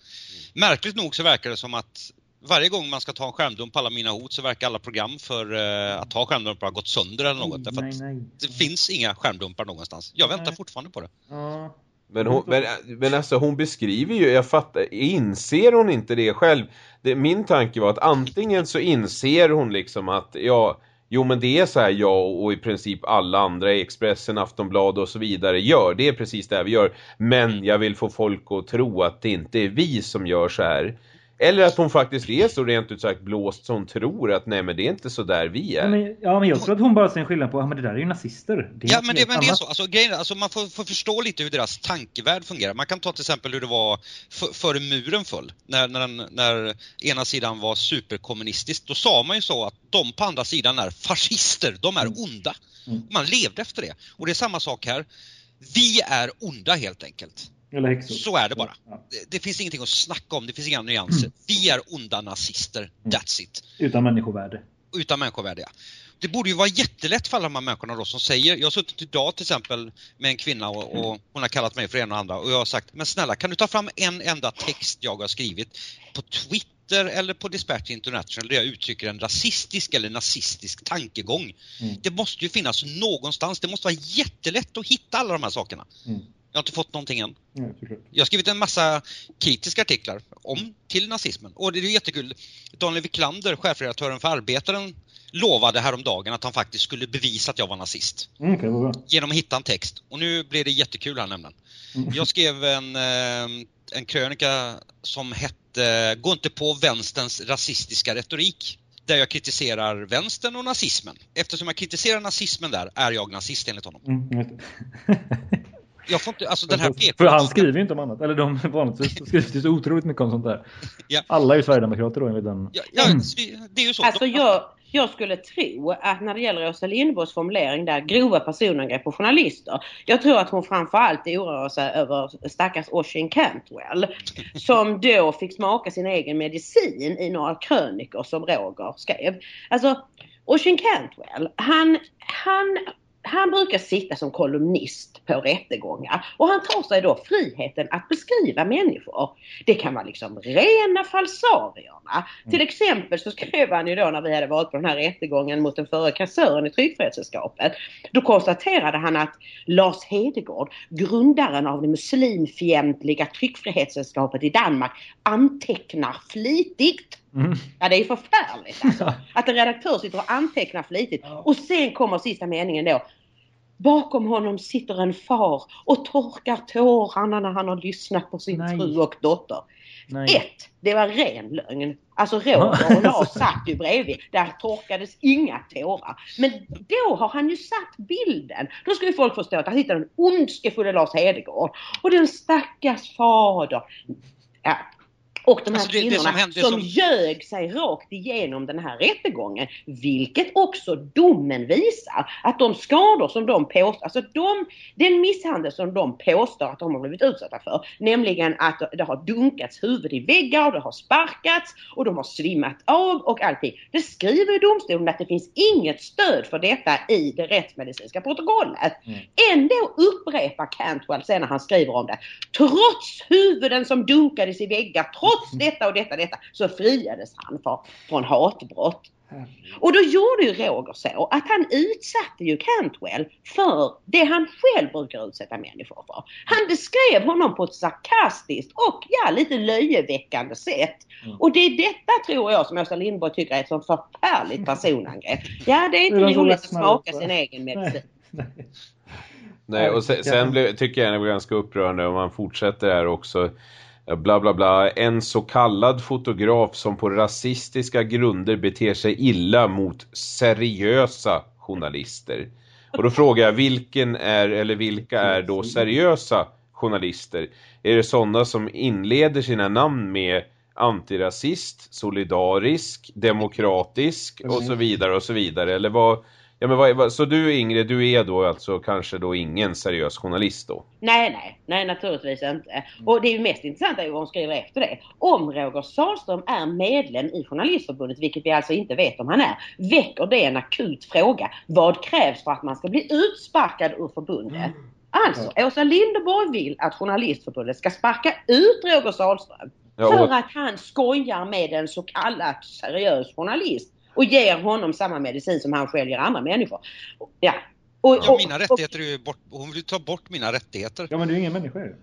Märkligt nog så verkar det som att varje gång man ska ta en skärmdump på alla mina hot så verkar alla program för uh, att ta skärmdumpar ha gått sönder eller något. Nej, nej, nej. Det finns inga skärmdumpar någonstans. Jag väntar fortfarande på det. Ja. Men, hon, men, men alltså hon beskriver ju, jag fattar, inser hon inte det själv? Det, min tanke var att antingen så inser hon liksom att, ja, jo men det är så här jag och i princip alla andra i Expressen, Aftonblad och så vidare gör. Det är precis det vi gör. Men jag vill få folk att tro att det inte är vi som gör så här. Eller att hon faktiskt är så rent ut sagt blåst som hon tror att nej men det är inte så där vi är. Ja men, ja, men jag tror att hon bara ser en skillnad på, ja men det där är ju nazister. Det ja men, det, men det, är så, alltså, grejen, alltså man får, får, förstå lite hur deras tankevärld fungerar. Man kan ta till exempel hur det var före muren föll. När, när, när ena sidan var superkommunistisk. Då sa man ju så att de på andra sidan är fascister, de är mm. onda. Mm. Man levde efter det. Och det är samma sak här. Vi är onda helt enkelt. Eller häxor. Så är det bara. Ja. Det, det, finns ingenting att snacka om, det finns inga nyanser. Mm. Vi är onda nazister, mm. that's it. Utan människovärde. Utan människovärde, ja. Det borde ju vara jättelätt för alla de här människorna då som säger, jag har suttit idag till exempel med en kvinna och, och hon har kallat mig för en och andra och jag har sagt, men snälla kan du ta fram en enda text jag har skrivit på Twitter Twitter eller på Dispatch International där jag uttrycker en rasistisk eller nazistisk tankegång. Mm. Det måste ju finnas någonstans, det måste vara jättelätt att hitta alla de här sakerna. Mm. Jag har inte fått någonting än. Såklart. Jag har skrivit en massa kritiska artiklar om till nazismen och det är jättekul. Daniel Wiklander, chefredaktören för Arbetaren, lovade häromdagen att han faktiskt skulle bevisa att jag var nazist Mm, okej, vad bra. genom att hitta en text. Och nu blir det jättekul här nämligen. Mm. Jag skrev en, eh, en krönika som hette Gå inte på vänsterns rasistiska retorik. Där jag kritiserar vänstern och nazismen. Eftersom jag kritiserar nazismen där är jag nazist enligt honom. Mm, jag får inte, alltså den här För han skriver ju inte om annat. Eller de vanligtvis skrivs det så otroligt mycket om sånt där. Ja. Alla är ju Sverigedemokrater då enligt den. Ja, ja, det- det är ju så. Alltså De- jag, jag skulle tro att när det gäller Åsa Lindborgs formulering där, grova personangrepp på journalister. Jag tror att hon framförallt oroar sig över stackars Oisin Cantwell. Som då fick smaka sin egen medicin i några krönikor som Roger skrev. Alltså Oisin Cantwell, han, han han brukar sitta som kolumnist på rättegångar och han tar sig då friheten att beskriva människor. Det kan vara liksom rena falsarierna. Till exempel så skrev han ju då när vi hade varit på den här rättegången mot den förre kassören i Tryckfrihetssällskapet. Då konstaterade han att Lars Hedegård, grundaren av det muslimfientliga Tryckfrihetssällskapet i Danmark, antecknar flitigt. Mm. Ja det är förfärligt alltså. Att en redaktör sitter och antecknar flitigt och sen kommer sista meningen då. Bakom honom sitter en far och torkar tårarna när han har lyssnat på sin Nej. fru och dotter. Nej. Ett, det var ren lögn. Alltså Roger och Lars satt ju bredvid. Där torkades inga tårar. Men då har han ju satt bilden. Då ska ju folk förstå att här sitter den ondskefulle Lars Hedegård. Och den stackars fader. Ja. Och de här Alltså, det- det kvinnorna som som, som- ljög sig rakt igenom den här rättegången. Vilket också domen visar. Att de skador som de påstår, alltså de, den misshandel som de påstår att de har blivit utsatta för. Nämligen att det har dunkats huvud i väggar, det har sparkats och de har svimmat av och allting. Det skriver domstolen att det finns inget stöd för detta i det rättsmedicinska protokollet. Mm. Ändå upprepar Cantwell sen när han skriver om det. Trots huvuden som dunkades i väggar, trots detta och detta och detta, så friades han för, från hatbrott. Och då gjorde ju Roger så att han utsatte ju Cantwell för det han själv brukar utsätta människor för. Han beskrev honom på ett sarkastiskt och ja, lite löjeväckande sätt. Mm. Och det är detta tror jag som Åsa Lindborg tycker är ett sånt förfärligt personangrepp. Ja, det är inte Det roligt att smaka sin egen medicin. Nej. Nej. Nej, och sen, sen blev, tycker jag det var ganska upprörande om man fortsätter här också. Ja, Bla bla bla, en så kallad fotograf som på rasistiska grunder beter sig illa mot seriösa journalister. Och då frågar jag, vilken är, eller vilka är då seriösa journalister? Är det sådana som inleder sina namn med antirasist, solidarisk, demokratisk och så vidare och så vidare? Eller vad, ja men vad, vad, så du Ingrid, du är då alltså kanske då ingen seriös journalist då? Nej, nej, nej naturligtvis inte. Och det är ju mest intressant är ju vad hon skriver efter det. Om Roger Sahlström är medlem i Journalistförbundet, vilket vi alltså inte vet om han är, väcker det en akut fråga. Vad krävs för att man ska bli utsparkad ur förbundet? Alltså, Åsa Linderborg vill att Journalistförbundet ska sparka ut Roger Sahlström. Ja, För och- att han skojar med en så kallad seriös journalist. Och ger honom samma medicin som han själv ger andra människor. Ja. Och, Ja, och- mina och- rättigheter är ju bort, hon vill ta bort mina rättigheter. Ja men du är ingen människa ju.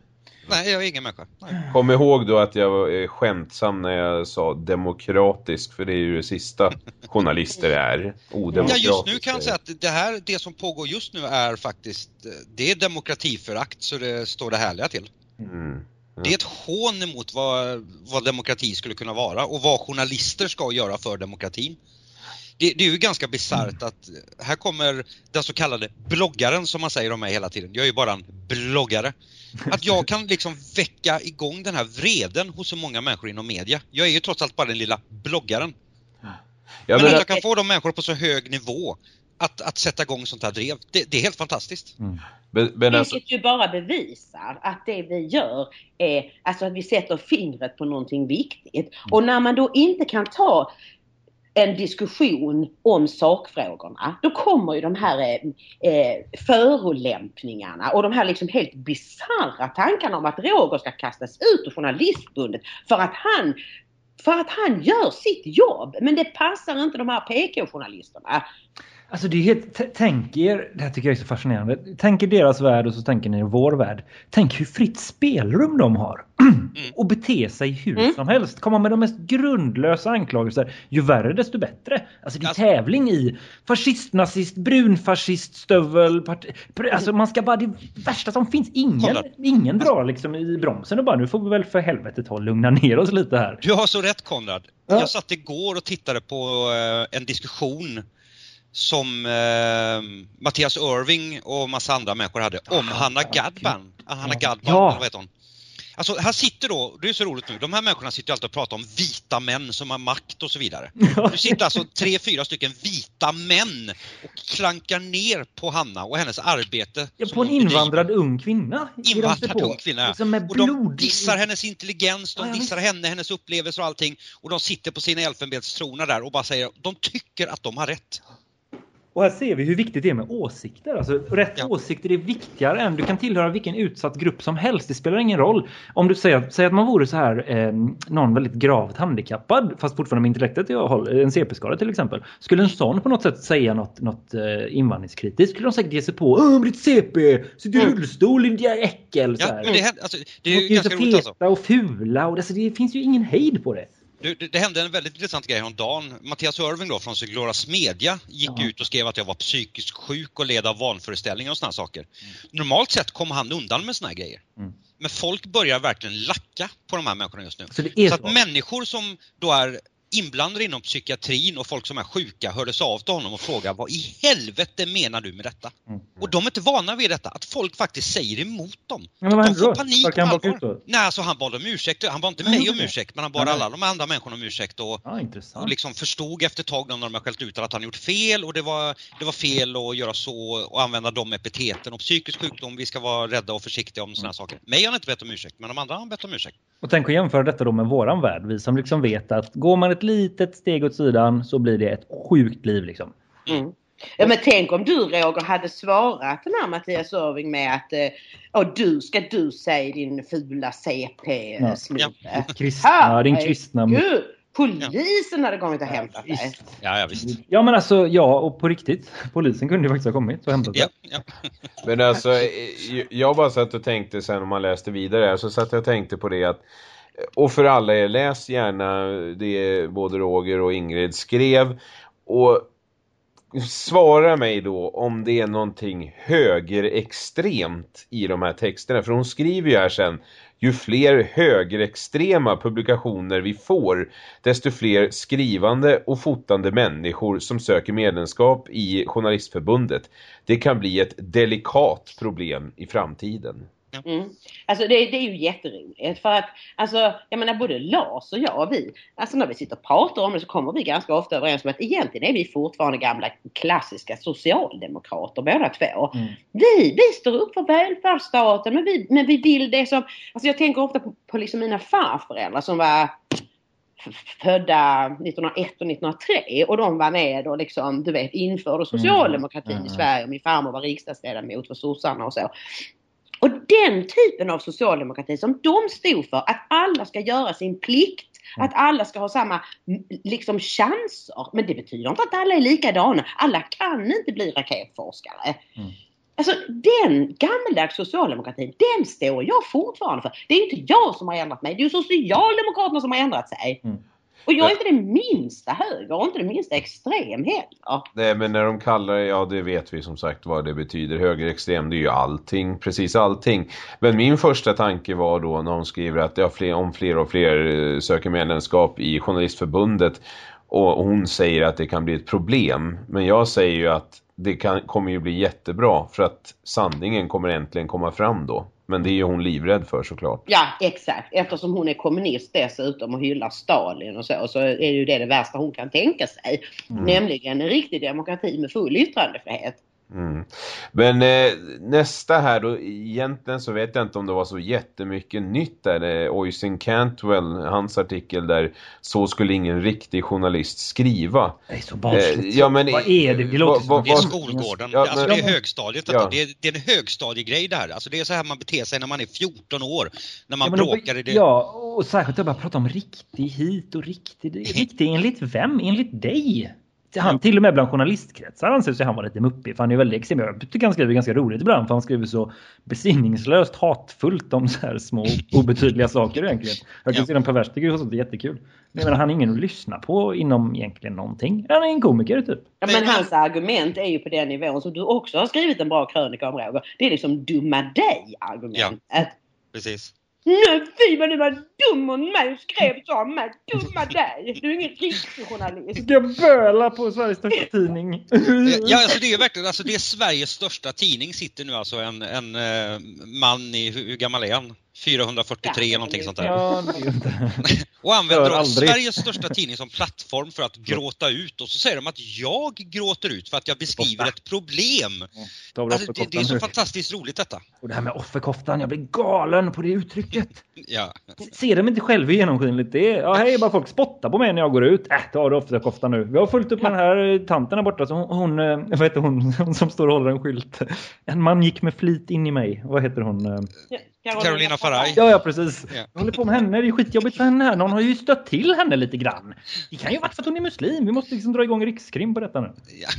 Nej, jag är ingen människa. Nej. Kom ihåg då att jag var skämtsam när jag sa demokratisk, för det är ju det sista journalister är. Ja, just nu kan jag säga att det här, det som pågår just nu är faktiskt, det är demokratiförakt så det står det härliga till. Mm. Det är ett hån emot vad, vad demokrati skulle kunna vara och vad journalister ska göra för demokratin. Det, det är ju ganska bisarrt att eh, här kommer den så kallade bloggaren som man säger om mig hela tiden. Jag är ju bara en bloggare. Att jag kan liksom väcka igång den här vreden hos så många människor inom media. Jag är ju trots allt bara den lilla bloggaren. Ja, Men men, att jag kan få de människor på så hög nivå att, att sätta igång sånt här drev, det, det är helt fantastiskt. men, men alltså, Vilket ju bara bevisar att det vi gör är alltså att vi sätter fingret på någonting viktigt. Och när man då inte kan ta en diskussion om sakfrågorna, då kommer ju de här eh, eh, förolämpningarna och de här liksom helt bisarra tankarna om att Roger ska kastas ut ur Journalistförbundet för att han För att han gör sitt jobb. Men det passar inte de här PK-journalisterna. Alltså det är helt, tänk er, det här tycker jag är så fascinerande. Tänk er deras värld och så tänker ni vår värld. Tänk hur fritt spelrum de har. och bete sig hur Mm. som helst. Komma med de mest grundlösa anklagelser. Ju värre desto bättre. Alltså det är Alltså- tävling i fascist, nazist, brunfascist, stövel. Part, alltså man ska bara, det värsta som finns. Ingen, ingen drar liksom i bromsen och bara nu får vi väl för helvete ta och lugna ner oss lite här. Du har så rätt Konrad. Ja. Jag satt igår och tittade på eh, en diskussion som eh, Mattias Irving och massa andra människor hade om Hanna Gadban. Hanna Gadban, Ja. vad heter hon? Alltså här sitter då, det är så roligt nu, de här människorna sitter alltid och pratar om vita män som har makt och så vidare. Nu sitter alltså tre, fyra stycken vita män och klankar ner på Hanna och hennes arbete. Ja, på en hon bedriver. invandrad ung kvinna. Invandrad ung kvinna, ja. Liksom Och de dissar hennes intelligens, de ja, dissar henne, hennes upplevelser och allting. Och de sitter på sina elfenbenstronar där och bara säger, de tycker att de har rätt. Och här ser vi hur viktigt det är med åsikter. Alltså, rätt Ja. åsikter är viktigare än du kan tillhöra vilken utsatt grupp som helst. Det spelar ingen roll. Om du säger, säger att man vore så här eh, någon väldigt gravt handikappad fast fortfarande med intellektet i håll, en CP-skada till exempel. Skulle en sån på något sätt säga något, något eh, invandringskritiskt skulle de säkert ge sig på Åh, ditt CP! Sitter i Mm. rullstol, din äckel! Så Ja, här. men det, alltså, det De är ju ganska roligt alltså. och fula och det, alltså, det finns ju ingen hejd på det. Det, det, det hände en väldigt intressant grej dagen. Mattias Irving då från Cyklora Smedja gick Ja. ut och skrev att jag var psykiskt sjuk och led av vanföreställningar och här saker. Normalt sett kommer han undan med här grejer. Mm. Men folk börjar verkligen lacka på de här människorna just nu. Så så. att människor som då är inblandade inom psykiatrin och folk som är sjuka hörde av till honom och frågade vad i helvete menar du med detta? Mm. Och de är inte vana vid detta, att folk faktiskt säger emot dem. Men vad de får då? panik ut allvar. Nej, alltså han bad om ursäkt. Han bad inte mig om ursäkt, men han bad alla de andra människorna om ursäkt. Och, Ja, och liksom förstod efter ett tag när de har skällt ut att han gjort fel och det var, det var fel att göra så och använda de epiteten. Och psykisk sjukdom, vi ska vara rädda och försiktiga om såna här saker. Mig har han inte bett om ursäkt, men de andra har han bett om ursäkt. Och tänk att jämföra detta då med våran värld. Vi som liksom vet att går man ett litet steg åt sidan så blir det ett sjukt liv liksom. Mm. Ja, men tänk om du Roger hade svarat den här Mattias Irving med att eh, "Ja, du ska du säga din fula CP-snubbe. Kristna, din kristna... Gud, polisen hade kommit och hämtat dig. Ja, ja visst. Ja men alltså ja och på riktigt. Polisen kunde ju faktiskt ha kommit och hämtat Ja, det. ja. Men alltså, eh, jag bara satt och tänkte sen om man läste vidare så satt jag och tänkte på det att och för alla er, läs gärna det både Roger och Ingrid skrev och svara mig då om det är någonting högerextremt i de här texterna. För hon skriver ju här sen, ju fler högerextrema publikationer vi får, desto fler skrivande och fotande människor som söker medlemskap i Journalistförbundet. Det kan bli ett delikat problem i framtiden. Mm. Alltså det, det är ju jätteroligt för att alltså jag menar både Lars och jag vi, alltså när vi sitter och pratar om det så kommer vi ganska ofta överens om att egentligen är vi fortfarande gamla klassiska socialdemokrater båda två. Mm. Vi, vi står upp för välfärdsstaten men vi, men vi vill det som, alltså jag tänker ofta på, på liksom mina farföräldrar som var födda 1901 och 1903 och de var med och liksom, du vet, införde socialdemokratin Mm. i Sverige. Min farmor var riksdagsledamot för sossarna och så. Och den typen av socialdemokrati som de stod för, att alla ska göra sin plikt, Mm. att alla ska ha samma mm, liksom chanser. Men det betyder inte att alla är likadana. Alla kan inte bli raketforskare. Mm. Alltså den gammaldags socialdemokratin, den står jag fortfarande för. Det är inte jag som har ändrat mig, det är ju Socialdemokraterna som har ändrat sig. Mm. Och jag är inte det minsta höger och inte det minsta extrem heller. Nej men när de kallar det, ja det vet vi som sagt vad det betyder. Högerextrem det är ju allting, precis allting. Men min första tanke var då när hon skriver att ja, fler, om fler och fler eh, söker medlemskap i Journalistförbundet och hon säger att det kan bli ett problem. Men jag säger ju att det kan, kommer ju bli jättebra för att sanningen kommer äntligen komma fram då. Men det är ju hon livrädd för såklart. Ja exakt, eftersom hon är kommunist dessutom och hyllar Stalin och så, så är ju det det värsta hon kan tänka sig. Mm. Nämligen en riktig demokrati med full yttrandefrihet. Mm. Men eh, nästa här då, egentligen så vet jag inte om det var så jättemycket nytt där. Eh, Oisin Cantwell, hans artikel där, så skulle ingen riktig journalist skriva. Det är så barnsligt. Eh, ja, men, Vad är det? Det låter vad- Det är skolgården, Ja, alltså men- det är högstadiet. Ja. Det, är, det är en högstadiegrej det här. Alltså det är så här man beter sig när man är 14 år. När man Ja, bråkar i det. Ja, och särskilt att bara prata om riktig hit och riktig. Riktig enligt vem? Enligt dig? Han, till och med bland journalistkretsar anser sig han vara lite muppig för han är väldigt extrem. Jag tycker han skriver ganska roligt ibland för han skriver så besinningslöst hatfullt om så här små obetydliga saker egentligen. Jag kan Ja. se dem perverst tycker sånt är jättekul. Men menar, han är ingen att lyssna på inom egentligen någonting. Han är en komiker typ. Ja, men hans argument är ju på den nivån som du också har skrivit en bra krönika om Roger. Det är liksom dumma dig argumentet. Precis. Nej fy vad du var dum mot mig och skrev så om mig. Dumma dig! Du är ingen riktig journalist. Ska böla på Sveriges största tidning? Ja, alltså det är verkligen, alltså det är Sveriges största tidning sitter nu alltså en, en eh, man i, hur gammal är han? 443 Ja, eller någonting sånt där. Ja, är. Och använder aldrig. Sveriges största tidning som plattform för att gråta ut och så säger de att jag gråter ut för att jag beskriver ett problem. Dig Alltså det, det är så nu. fantastiskt roligt detta. Och det här med offerkoftan, jag blir galen på det uttrycket. Ja. Ser de inte själv hur genomskinligt det är? Ja, hej, bara folk spottar på mig när jag går ut. Äh, ta av dig offerkoftan nu. Vi har fullt upp med den här eh, tanten där borta. Så hon, hon, eh, vad heter hon, hon som står och håller en skylt? En man gick med flit in i mig. Vad heter hon? Carolina Faraj. Ja, ja precis. Ja. Jag håller på med henne. Det är skitjobbigt för henne. här. Någon har ju stött till henne lite grann. Det kan ju varit för att hon är muslim. Vi måste liksom dra igång rikskrim på detta nu. Ja.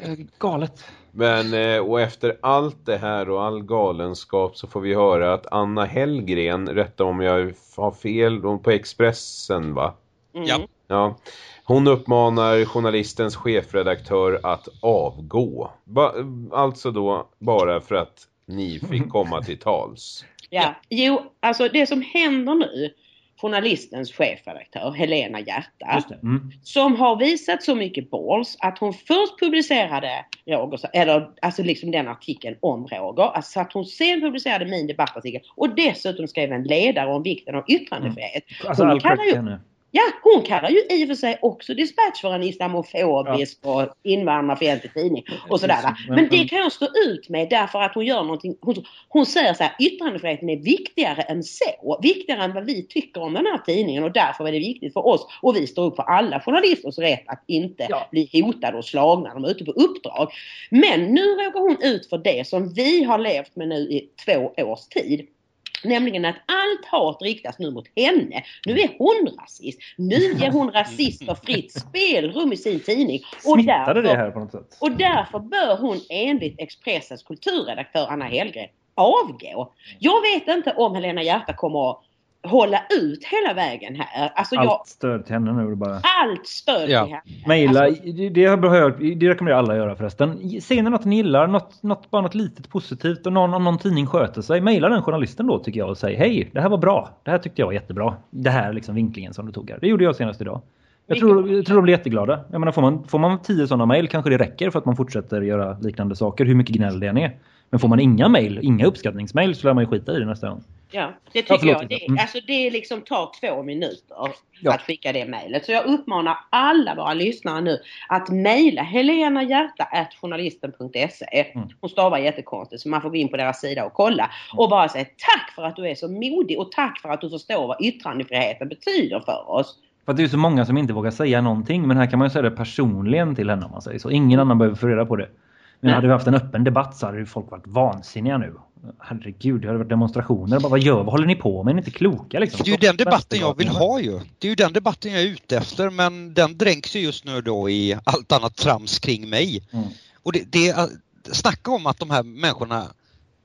Eh, Galet. Men, eh, och efter allt det här och all galenskap så får vi höra att Anna Hellgren, rätta om jag har fel, hon på Expressen va? Mm. Ja. Ja. Hon uppmanar journalistens chefredaktör att avgå. Ba alltså då bara för att ni fick komma till tals. Ja. Jo, alltså det som händer nu, journalistens chefredaktör Helena Hjärta, Just det. Mm. som har visat så mycket balls att hon först publicerade Roger, eller alltså liksom den artikeln om Roger, alltså att hon sen publicerade min debattartikel och dessutom skrev en ledare om vikten av yttrandefrihet. Alltså, Hon all kallar ju-. Ja, hon kallar ju i och för sig också Dispatch för en islamofobisk och invandrarfientlig tidning och sådär. Men det kan jag stå ut med därför att hon gör någonting. Hon, hon säger så här, yttrandefriheten är viktigare än så. Viktigare än vad vi tycker om den här tidningen och därför är det viktigt för oss och vi står upp för alla journalisters rätt att inte Ja. bli hotade och slagna när de är ute på uppdrag. Men nu råkar hon ut för det som vi har levt med nu i två års tid. Nämligen att allt hat riktas nu mot henne. Nu är hon rasist. Nu ger hon rasister fritt spelrum i sin tidning. Och Smittade det därför, här på något sätt? och därför bör hon enligt Expressens kulturredaktör Anna Hellgren avgå. Jag vet inte om Helena Hjärta kommer att hålla ut hela vägen här. Alltså jag, Allt stöd till henne nu. Bara... allt stöd Ja. till henne. Maila, Alltså, det, det, har jag hört, det rekommenderar alla att göra förresten. Ser ni något ni gillar, något, något, bara något litet positivt och någon, om någon tidning sköter sig, mejla den journalisten då tycker jag och säg hej, det här var bra. Det här tyckte jag var jättebra. Det här liksom vinklingen som du tog här. Det gjorde jag senast idag. Jag tror, jag tror de blir jätteglada. Jag menar, får, man, får man tio sådana mejl kanske det räcker för att man fortsätter göra liknande saker, hur mycket gnäll det än är. Men får man inga mejl, inga uppskattningsmejl så lär man ju skita i det nästa gång. Ja, det Ja, tycker förlåt, jag. Det, mm. alltså det liksom tar två minuter Ja. att skicka det mejlet. Så jag uppmanar alla våra lyssnare nu att mejla helenahjärta.journalisten.se. Mm. Hon stavar jättekonstigt så man får gå in på deras sida och kolla. Och bara säga tack för att du är så modig och tack för att du förstår vad yttrandefriheten betyder för oss. För det är så många som inte vågar säga någonting. Men här kan man ju säga det personligen till henne om man säger så. Ingen annan behöver få reda på det. Men Nej. hade vi haft en öppen debatt så hade folk varit vansinniga nu. Herregud, det hade varit demonstrationer. Bara, vad gör Vad håller ni på med? Är ni inte kloka liksom? Det är ju den debatten jag vill ha ju. Det är ju den debatten jag är ute efter men den dränks ju just nu då i allt annat trams kring mig. Mm. Och det, det är, snacka om att de här människorna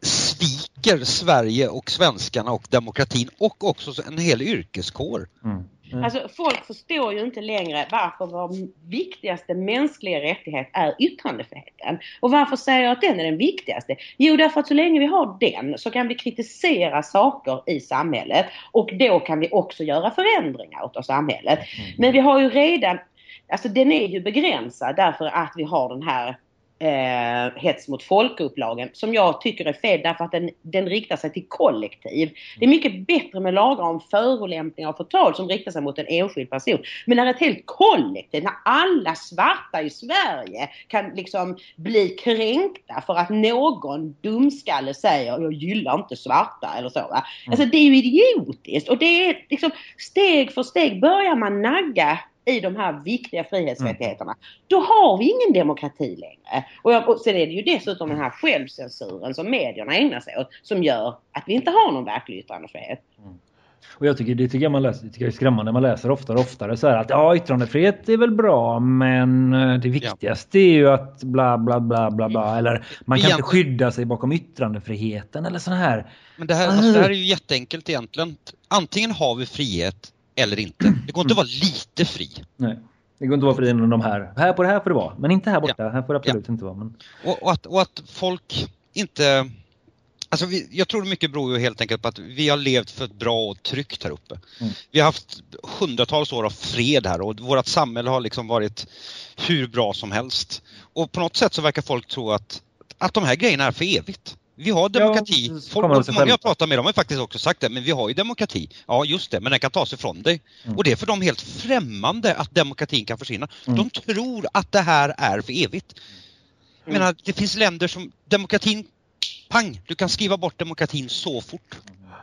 sviker Sverige och svenskarna och demokratin och också en hel yrkeskår. Mm. Mm. Alltså folk förstår ju inte längre varför vår viktigaste mänskliga rättighet är yttrandefriheten. Och varför säger jag att den är den viktigaste? Jo därför att så länge vi har den så kan vi kritisera saker i samhället och då kan vi också göra förändringar utav samhället. Men vi har ju redan, alltså den är ju begränsad därför att vi har den här eh, hets mot folkgrupplagen som jag tycker är fel därför att den, den riktar sig till kollektiv. Det är mycket bättre med lagar om förolämpningar och förtal som riktar sig mot en enskild person. Men när ett helt kollektiv, när alla svarta i Sverige kan liksom bli kränkta för att någon dumskalle säger jag gillar inte svarta eller så. Va? Alltså det är ju idiotiskt och det är liksom steg för steg börjar man nagga i de här viktiga frihetsrättigheterna. Mm. Då har vi ingen demokrati längre. Och, jag, och sen är det ju dessutom den här självcensuren som medierna ägnar sig åt som gör att vi inte har någon verklig yttrandefrihet. Mm. Och jag tycker, det tycker jag man läser, det tycker jag är skrämmande. Man läser oftare och oftare så här att ja, yttrandefrihet är väl bra, men eh, det viktigaste ja. är ju att bla bla bla bla bla. Eller man kan inte skydda sig bakom yttrandefriheten eller sån här. Men det här, alltså, det här är ju jätteenkelt egentligen. Antingen har vi frihet eller inte. Det går inte att vara lite fri. Nej. Det går inte att vara fri inom de här. Här på det här får det vara, men inte här borta. Ja. Här får det absolut ja. inte vara. Men... Och, och, att, och att folk inte... Alltså vi, jag tror mycket beror ju helt enkelt på att vi har levt för ett bra och tryggt här uppe. Mm. Vi har haft hundratals år av fred här och vårt samhälle har liksom varit hur bra som helst. Och på något sätt så verkar folk tro att, att de här grejerna är för evigt. Vi har demokrati. Ja, Folk, många jag pratar med dem har faktiskt också sagt det, men vi har ju demokrati. Ja just det, men den kan tas ifrån dig. Mm. Och det är för dem helt främmande att demokratin kan försvinna. Mm. De tror att det här är för evigt. Jag menar, det finns länder som demokratin, pang, du kan skriva bort demokratin så fort.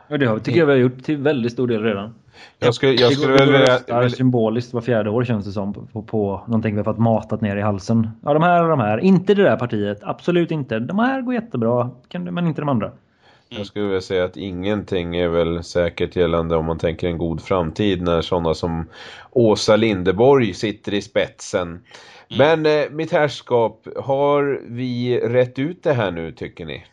Ja, det har, tycker jag vi har gjort till väldigt stor del redan. Jag skulle, jag skulle väl vilja... Symboliskt var fjärde år känns det som på, på någonting vi har fått matat ner i halsen. Ja, de här och de här. Inte det där partiet. Absolut inte. De här går jättebra. Men inte de andra. Jag skulle vilja säga att ingenting är väl säkert gällande om man tänker en god framtid när sådana som Åsa Lindeborg sitter i spetsen. Mm. Men eh, mitt härskap, har vi rätt ut det här nu tycker ni?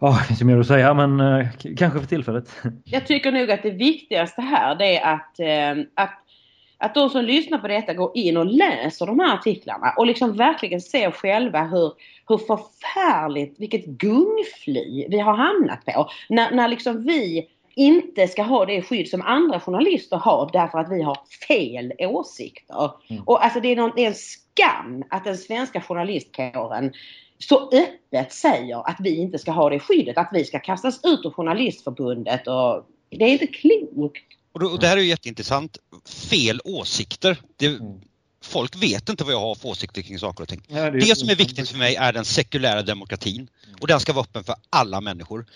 Ja, det finns mer att säga men eh, kanske för tillfället. Jag tycker nog att det viktigaste här det är att, eh, att, att de som lyssnar på detta går in och läser de här artiklarna och liksom verkligen ser själva hur, hur förfärligt, vilket gungfly vi har hamnat på. När, när liksom vi inte ska ha det skydd som andra journalister har därför att vi har fel åsikter. Mm. Och alltså det är, någon, det är en skam att den svenska journalistkåren så öppet säger att vi inte ska ha det skyddet, att vi ska kastas ut ur Journalistförbundet och det är inte klokt. Och, då, och det här är ju jätteintressant. Fel åsikter. Det, mm. Folk vet inte vad jag har för åsikter kring saker och ting. Ja, det, det som är viktigt för mig är den sekulära demokratin och den ska vara öppen för alla människor.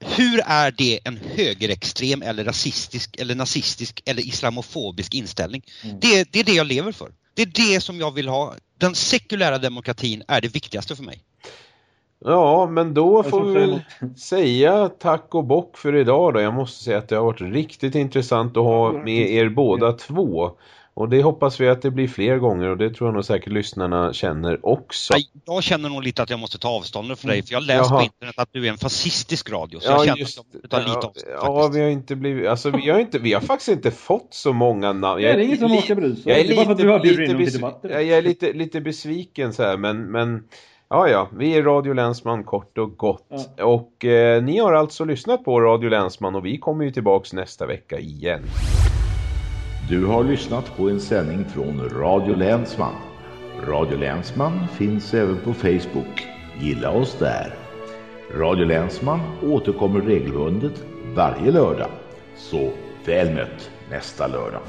Hur är det en högerextrem eller rasistisk eller nazistisk eller islamofobisk inställning? Mm. Det, det är det jag lever för. Det är det som jag vill ha. Den sekulära demokratin är det viktigaste för mig. Ja, men då får vi väl säga tack och bock för idag då. Jag måste säga att det har varit riktigt intressant att ha med er båda två. Och det hoppas vi att det blir fler gånger och det tror jag nog säkert lyssnarna känner också. Jag känner nog lite att jag måste ta avstånd för dig för jag har läst Jaha. på internet att du är en fascistisk radio. Så ja, jag känner just, att jag tar lite avstånd. Ja, ja, vi har inte blivit, alltså vi har inte, vi har faktiskt inte fått så många namn. Jag, det är ingen som ska bry sig. Jag är lite, till debatter. Jag är lite, lite besviken så här men, men Ja, ja, vi är Radio Länsman kort och gott. Ja. Och eh, ni har alltså lyssnat på Radio Länsman och vi kommer ju tillbaks nästa vecka igen. Du har lyssnat på en sändning från Radio Länsman. Radio Länsman finns även på Facebook. Gilla oss där. Radio Länsman återkommer regelbundet varje lördag. Så väl mött nästa lördag.